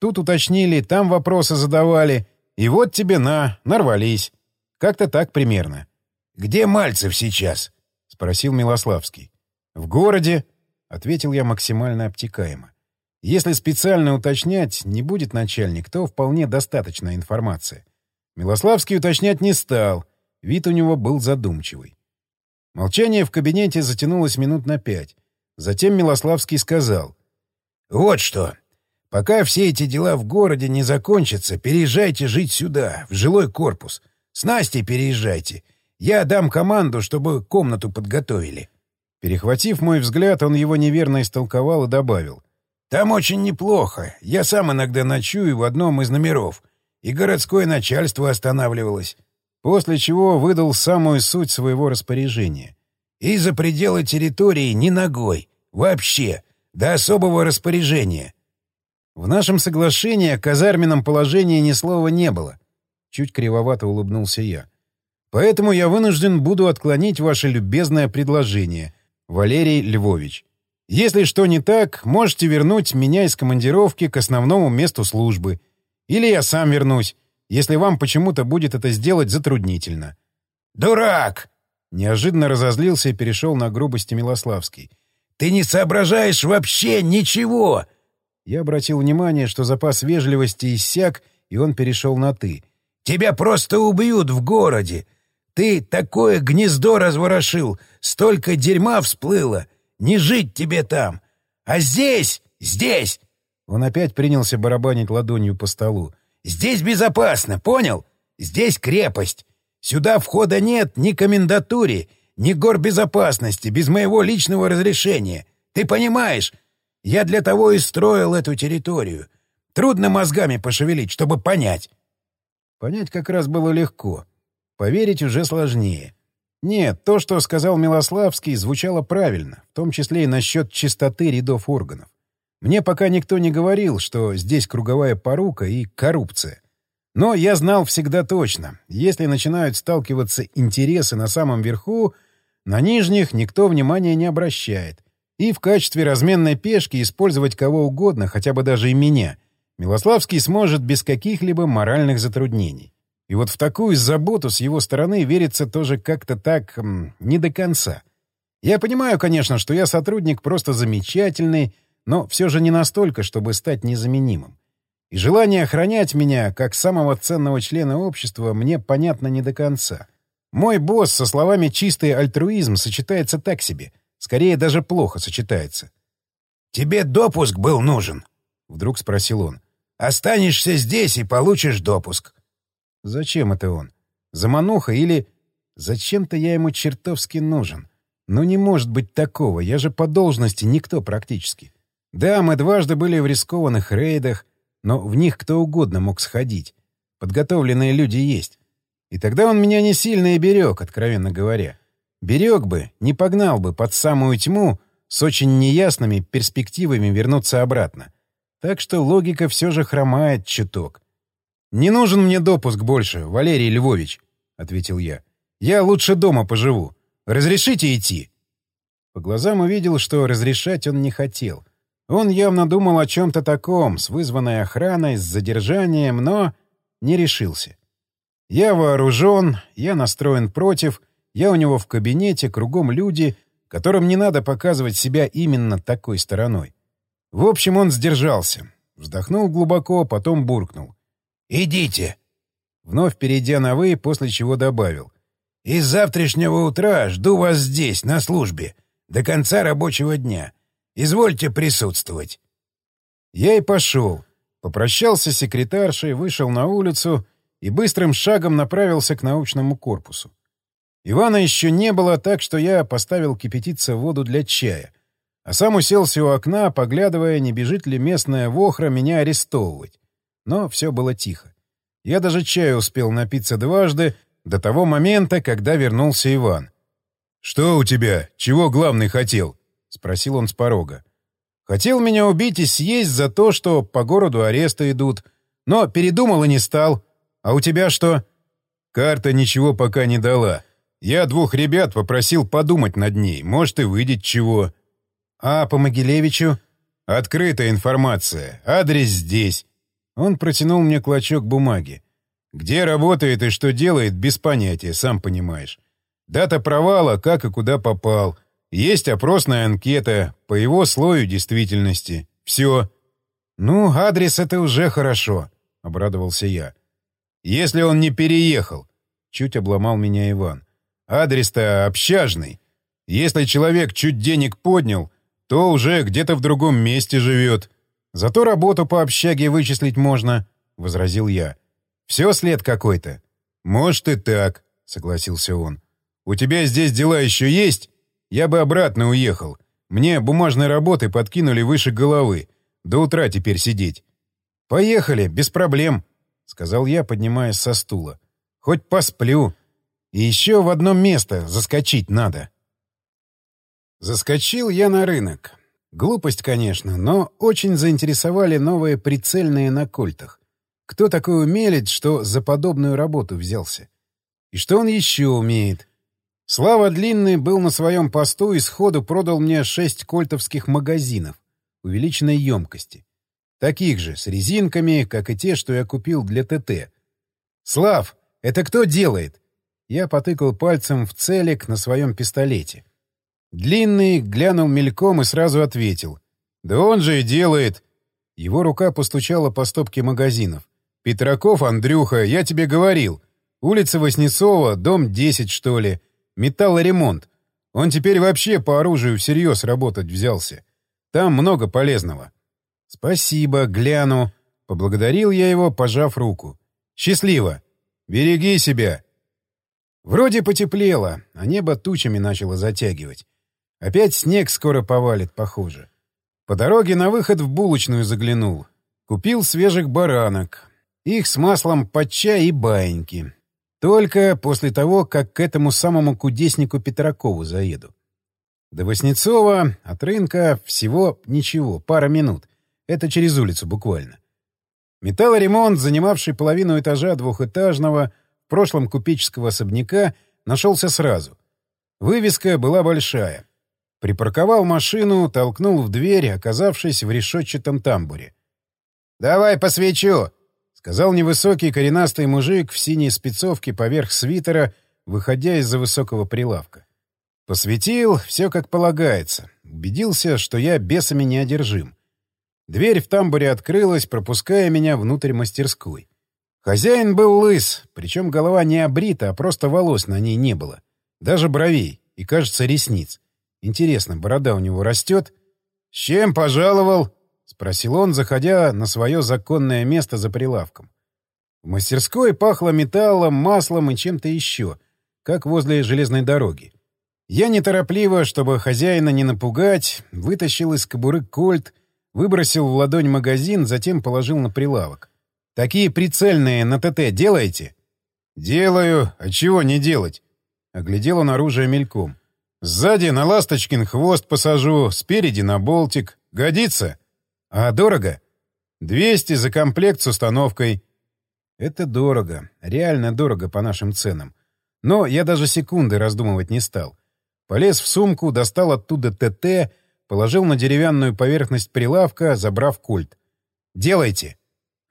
Тут уточнили, там вопросы задавали. И вот тебе на, нарвались. Как-то так примерно.
— Где Мальцев сейчас? — спросил Милославский.
— В городе, — ответил я максимально обтекаемо. Если специально уточнять, не будет начальник, то вполне достаточная информация. Милославский уточнять не стал. Вид у него был задумчивый. Молчание в кабинете затянулось минут на пять. Затем Милославский сказал.
«Вот что. Пока все эти дела в городе не закончатся, переезжайте жить сюда, в жилой корпус. С Настей переезжайте. Я дам команду, чтобы комнату подготовили».
Перехватив мой взгляд, он его неверно истолковал и добавил.
«Там очень неплохо. Я сам иногда ночую в одном из номеров и городское начальство останавливалось,
после чего выдал самую суть своего распоряжения.
И за пределы территории ни ногой, вообще, до особого распоряжения.
В нашем соглашении о казарменном положении ни слова не было. Чуть кривовато улыбнулся я. Поэтому я вынужден буду отклонить ваше любезное предложение, Валерий Львович. Если что не так, можете вернуть меня из командировки к основному месту службы — или я сам вернусь, если вам почему-то будет это сделать затруднительно.
«Дурак!»
Неожиданно разозлился и перешел на грубости Милославский.
«Ты не соображаешь вообще ничего!»
Я обратил внимание, что запас вежливости иссяк, и он перешел на «ты».
«Тебя просто убьют в городе! Ты такое гнездо разворошил, столько дерьма всплыло! Не жить тебе там! А здесь, здесь!»
Он опять принялся барабанить ладонью по столу.
«Здесь безопасно, понял? Здесь крепость. Сюда входа нет ни комендатуре, ни горбезопасности, без моего личного разрешения. Ты понимаешь? Я для того и строил эту территорию. Трудно мозгами пошевелить, чтобы понять.
Понять как раз было легко. Поверить уже сложнее. Нет, то, что сказал Милославский, звучало правильно, в том числе и насчет чистоты рядов органов. Мне пока никто не говорил, что здесь круговая порука и коррупция. Но я знал всегда точно, если начинают сталкиваться интересы на самом верху, на нижних никто внимания не обращает. И в качестве разменной пешки использовать кого угодно, хотя бы даже и меня, Милославский сможет без каких-либо моральных затруднений. И вот в такую заботу с его стороны верится тоже как-то так... Не до конца. Я понимаю, конечно, что я сотрудник просто замечательный, но все же не настолько, чтобы стать незаменимым. И желание охранять меня, как самого ценного члена общества, мне понятно не до конца. Мой босс со словами «чистый альтруизм» сочетается так себе. Скорее, даже плохо сочетается.
«Тебе допуск был нужен?»
— вдруг спросил он.
«Останешься здесь и получишь допуск».
Зачем это он? Замануха или... Зачем-то я ему чертовски нужен. Но не может быть такого, я же по должности никто практически. Да, мы дважды были в рискованных рейдах, но в них кто угодно мог сходить. Подготовленные люди есть. И тогда он меня не сильно и берег, откровенно говоря. Берег бы, не погнал бы под самую тьму с очень неясными перспективами вернуться обратно. Так что логика все же хромает чуток. «Не нужен мне допуск больше, Валерий Львович», — ответил я. «Я лучше дома поживу. Разрешите идти?» По глазам увидел, что разрешать он не хотел — он явно думал о чем-то таком, с вызванной охраной, с задержанием, но не решился. Я вооружен, я настроен против, я у него в кабинете, кругом люди, которым не надо показывать себя именно такой стороной. В общем, он сдержался. Вздохнул глубоко, потом буркнул.
«Идите!»
Вновь перейдя на «вы», после чего добавил.
«Из завтрашнего утра жду вас здесь, на службе, до конца рабочего дня. Извольте присутствовать.
Я и пошел. Попрощался с секретаршей, вышел на улицу и быстрым шагом направился к научному корпусу. Ивана еще не было, так что я поставил кипятиться воду для чая, а сам уселся у окна, поглядывая, не бежит ли местная вохра меня арестовывать. Но все было тихо. Я даже чаю успел напиться дважды до того момента, когда вернулся Иван. «Что у тебя? Чего главный хотел?» — спросил он с порога. «Хотел меня убить и съесть за то, что по городу аресты идут. Но передумал и не стал. А у тебя что?» «Карта ничего пока не дала. Я двух ребят попросил подумать над ней. Может, и выйдет чего». «А по Могилевичу?» «Открытая информация. Адрес здесь». Он протянул мне клочок бумаги. «Где работает и что делает, без понятия, сам понимаешь. Дата провала, как и куда попал». Есть опросная анкета по его слою действительности. Все. «Ну, адрес — это уже хорошо», — обрадовался я. «Если он не переехал», — чуть обломал меня Иван. «Адрес-то общажный. Если человек чуть денег поднял, то уже где-то в другом месте живет. Зато работу по общаге вычислить можно», — возразил я. «Все след какой-то». «Может и так», — согласился он. «У тебя здесь дела еще есть?» Я бы обратно уехал. Мне бумажной работы подкинули выше головы. До утра теперь сидеть. «Поехали, без проблем», — сказал я, поднимаясь со стула. «Хоть посплю. И еще в одно место заскочить надо». Заскочил я на рынок. Глупость, конечно, но очень заинтересовали новые прицельные на кольтах. Кто такой умелец, что за подобную работу взялся? И что он еще умеет? Слава Длинный был на своем посту и сходу продал мне шесть кольтовских магазинов увеличенной емкости. Таких же, с резинками, как и те, что я купил для ТТ. «Слав, это кто делает?» Я потыкал пальцем в целик на своем пистолете. Длинный глянул мельком и сразу ответил. «Да он же и делает!» Его рука постучала по стопке магазинов. «Петраков, Андрюха, я тебе говорил. Улица Воснецова, дом 10, что ли. Металлоремонт. Он теперь вообще по оружию всерьез работать взялся. Там много полезного». «Спасибо, гляну». Поблагодарил я его, пожав руку. «Счастливо! Береги себя!» Вроде потеплело, а небо тучами начало затягивать. Опять снег скоро повалит, похоже. По дороге на выход в булочную заглянул. Купил свежих баранок. Их с маслом под чай и баиньки. Только после того, как к этому самому кудеснику Петракову заеду. До Воснецова от рынка всего ничего, пара минут. Это через улицу буквально. Металлоремонт, занимавший половину этажа двухэтажного, в прошлом купеческого особняка, нашелся сразу. Вывеска была большая. Припарковал машину, толкнул в дверь, оказавшись в решетчатом тамбуре. «Давай посвечу!» — сказал невысокий коренастый мужик в синей спецовке поверх свитера, выходя из-за высокого прилавка. Посветил, все как полагается. Убедился, что я бесами неодержим. Дверь в тамбуре открылась, пропуская меня внутрь мастерской. Хозяин был лыс, причем голова не обрита, а просто волос на ней не было. Даже бровей и, кажется, ресниц. Интересно, борода у него растет? — С чем пожаловал? — спросил он, заходя на свое законное место за прилавком. В мастерской пахло металлом, маслом и чем-то еще, как возле железной дороги. Я неторопливо, чтобы хозяина не напугать, вытащил из кобуры кольт, выбросил в ладонь магазин, затем положил на прилавок. «Такие прицельные на ТТ делаете?» «Делаю. А чего не делать?» Оглядел он оружие мельком. Сзади на ласточкин хвост посажу, спереди на болтик. Годится? А дорого? Двести за комплект с установкой. Это дорого. Реально дорого по нашим ценам. Но я даже секунды раздумывать не стал. Полез в сумку, достал оттуда ТТ, положил на деревянную поверхность прилавка, забрав кольт. «Делайте!»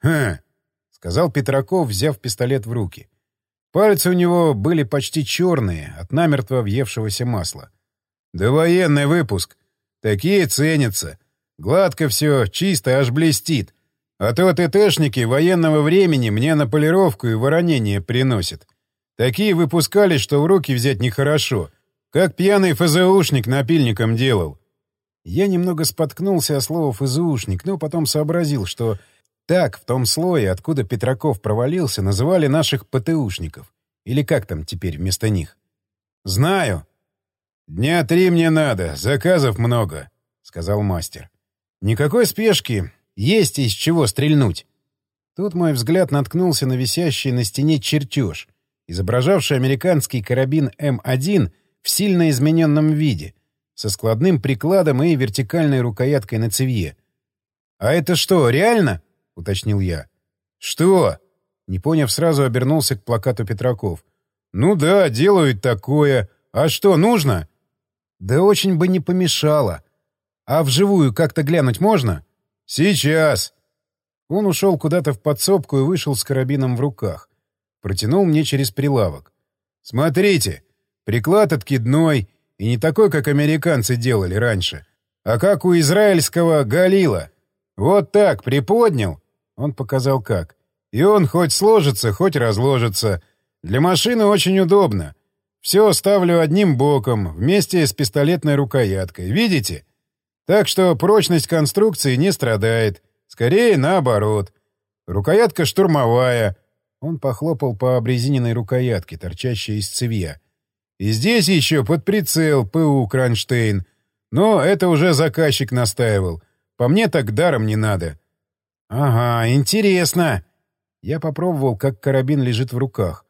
«Хм!» — сказал Петраков, взяв пистолет в руки. Пальцы у него были почти черные, от намертво въевшегося масла. «Да военный выпуск. Такие ценятся. Гладко все, чисто, аж блестит. А то ТТшники военного времени мне на полировку и воронение приносят. Такие выпускали, что в руки взять нехорошо. Как пьяный ФЗУшник напильником делал. Я немного споткнулся о слово «ФЗУшник», но потом сообразил, что так, в том слое, откуда Петраков провалился, называли наших ПТУшников. Или как там теперь вместо них? «Знаю». «Дня три мне надо, заказов много», — сказал мастер. «Никакой спешки, есть из чего стрельнуть». Тут мой взгляд наткнулся на висящий на стене чертеж, изображавший американский карабин М1 в сильно измененном виде, со складным прикладом и вертикальной рукояткой на цевье. «А это что, реально?» — уточнил я. «Что?» — не поняв, сразу обернулся к плакату Петраков. «Ну да, делают такое. А что, нужно?» «Да очень бы не помешало. А вживую как-то глянуть можно?» «Сейчас!» Он ушел куда-то в подсобку и вышел с карабином в руках. Протянул мне через прилавок. «Смотрите, приклад откидной, и не такой, как американцы делали раньше, а как у израильского Галила. Вот так, приподнял, он показал как. И он хоть сложится, хоть разложится. Для машины очень удобно. Все ставлю одним боком, вместе с пистолетной рукояткой. Видите? Так что прочность конструкции не страдает. Скорее, наоборот. Рукоятка штурмовая. Он похлопал по обрезиненной рукоятке, торчащей из цевья. И здесь еще под прицел ПУ «Кронштейн». Но это уже заказчик настаивал. По мне так даром не надо. «Ага, интересно!» Я попробовал, как карабин лежит в руках.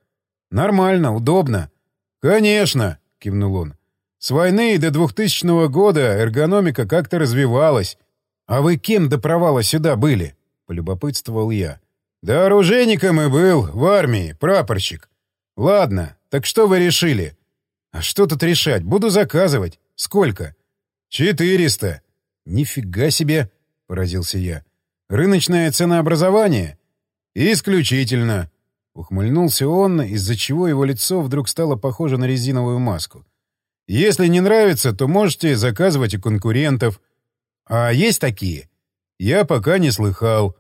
«Нормально, удобно». «Конечно!» — кивнул он. «С войны до 2000 года эргономика как-то развивалась. А вы кем до провала сюда были?» — полюбопытствовал я. «Да оружейником и был, в армии, прапорщик. Ладно, так что вы решили?» «А что тут решать? Буду заказывать. Сколько?» «Четыреста». «Нифига себе!» — поразился я. Рыночное ценообразование? Исключительно. Ухмыльнулся он, из-за чего его лицо вдруг стало похоже на резиновую маску. «Если не нравится, то можете заказывать у конкурентов. А есть такие?» «Я пока не слыхал».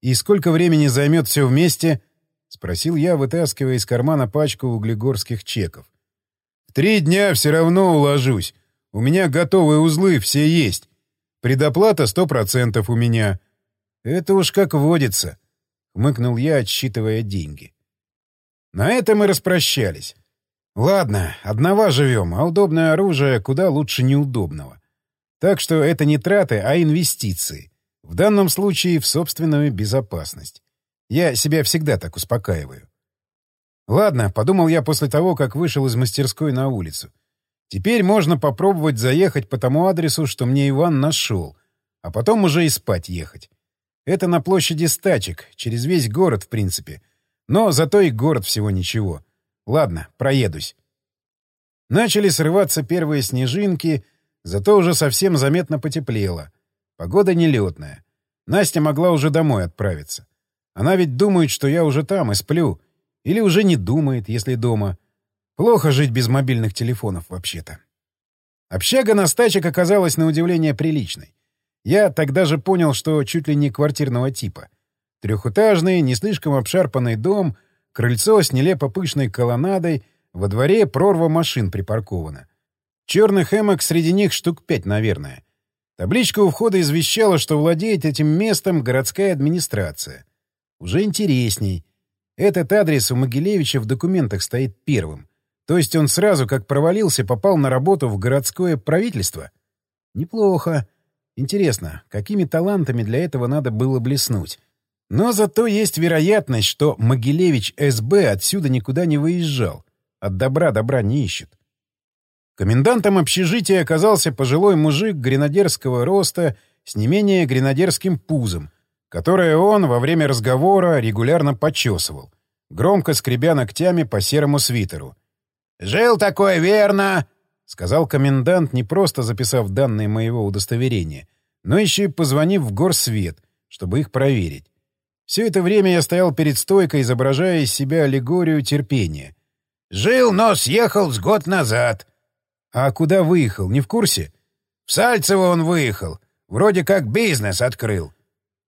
«И сколько времени займет все вместе?» — спросил я, вытаскивая из кармана пачку углегорских чеков. «В три дня все равно уложусь. У меня готовые узлы все есть. Предоплата сто процентов у меня. Это уж как водится, — хмыкнул я, отсчитывая деньги. На этом мы распрощались. Ладно, одного живем, а удобное оружие куда лучше неудобного. Так что это не траты, а инвестиции. В данном случае в собственную безопасность. Я себя всегда так успокаиваю. Ладно, подумал я после того, как вышел из мастерской на улицу. Теперь можно попробовать заехать по тому адресу, что мне Иван нашел, а потом уже и спать ехать. Это на площади стачек, через весь город, в принципе. Но зато и город всего ничего. Ладно, проедусь. Начали срываться первые снежинки, зато уже совсем заметно потеплело. Погода нелетная. Настя могла уже домой отправиться. Она ведь думает, что я уже там и сплю. Или уже не думает, если дома. Плохо жить без мобильных телефонов, вообще-то. Общага на стачек оказалась на удивление приличной. Я тогда же понял, что чуть ли не квартирного типа. Трехэтажный, не слишком обшарпанный дом, крыльцо с нелепо пышной колоннадой, во дворе прорва машин припаркована. Черных эмок среди них штук пять, наверное. Табличка у входа извещала, что владеет этим местом городская администрация. Уже интересней. Этот адрес у Могилевича в документах стоит первым. То есть он сразу, как провалился, попал на работу в городское правительство? Неплохо. Интересно, какими талантами для этого надо было блеснуть? Но зато есть вероятность, что Могилевич СБ отсюда никуда не выезжал. От добра добра не ищет. Комендантом общежития оказался пожилой мужик гренадерского роста с не менее гренадерским пузом, которое он во время разговора регулярно почесывал, громко скребя ногтями по серому свитеру — «Жил такой, верно!» — сказал комендант, не просто записав данные моего удостоверения, но еще и позвонив в горсвет, чтобы их проверить. Все это время я стоял перед стойкой, изображая из себя аллегорию терпения. «Жил, но съехал с год назад». «А куда выехал, не в курсе?» «В Сальцево он выехал. Вроде как бизнес открыл».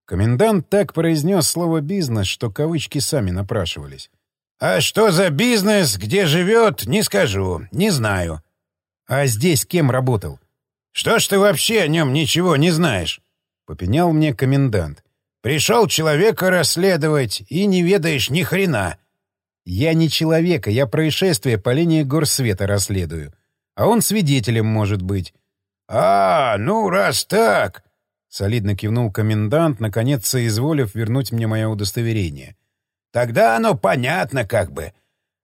Комендант так произнес слово «бизнес», что кавычки сами напрашивались. А что за бизнес, где живет, не скажу, не знаю. А здесь кем работал? Что ж ты вообще о нем ничего не знаешь? Попенял мне комендант. Пришел человека расследовать и не ведаешь ни хрена. Я не человека, я происшествие по линии горсвета расследую. А он свидетелем может быть. А, ну раз так, солидно кивнул комендант, наконец соизволив вернуть мне мое удостоверение. Тогда оно понятно как бы.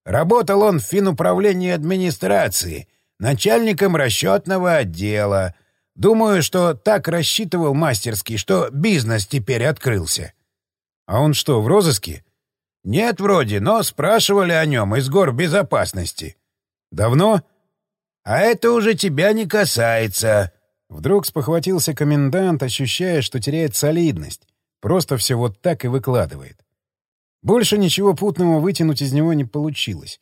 Работал он в финуправлении администрации, начальником расчетного отдела. Думаю, что так рассчитывал мастерский, что бизнес теперь открылся. А он что, в розыске? Нет, вроде, но спрашивали о нем из гор безопасности. Давно? А это уже тебя не касается. Вдруг спохватился комендант, ощущая, что теряет солидность. Просто все вот так и выкладывает. Больше ничего путного вытянуть из него не получилось.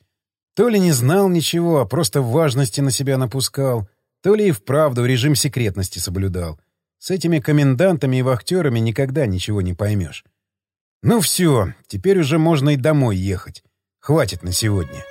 То ли не знал ничего, а просто важности на себя напускал, то ли и вправду режим секретности соблюдал. С этими комендантами и вахтерами никогда ничего не поймешь. Ну все, теперь уже можно и домой ехать. Хватит на сегодня.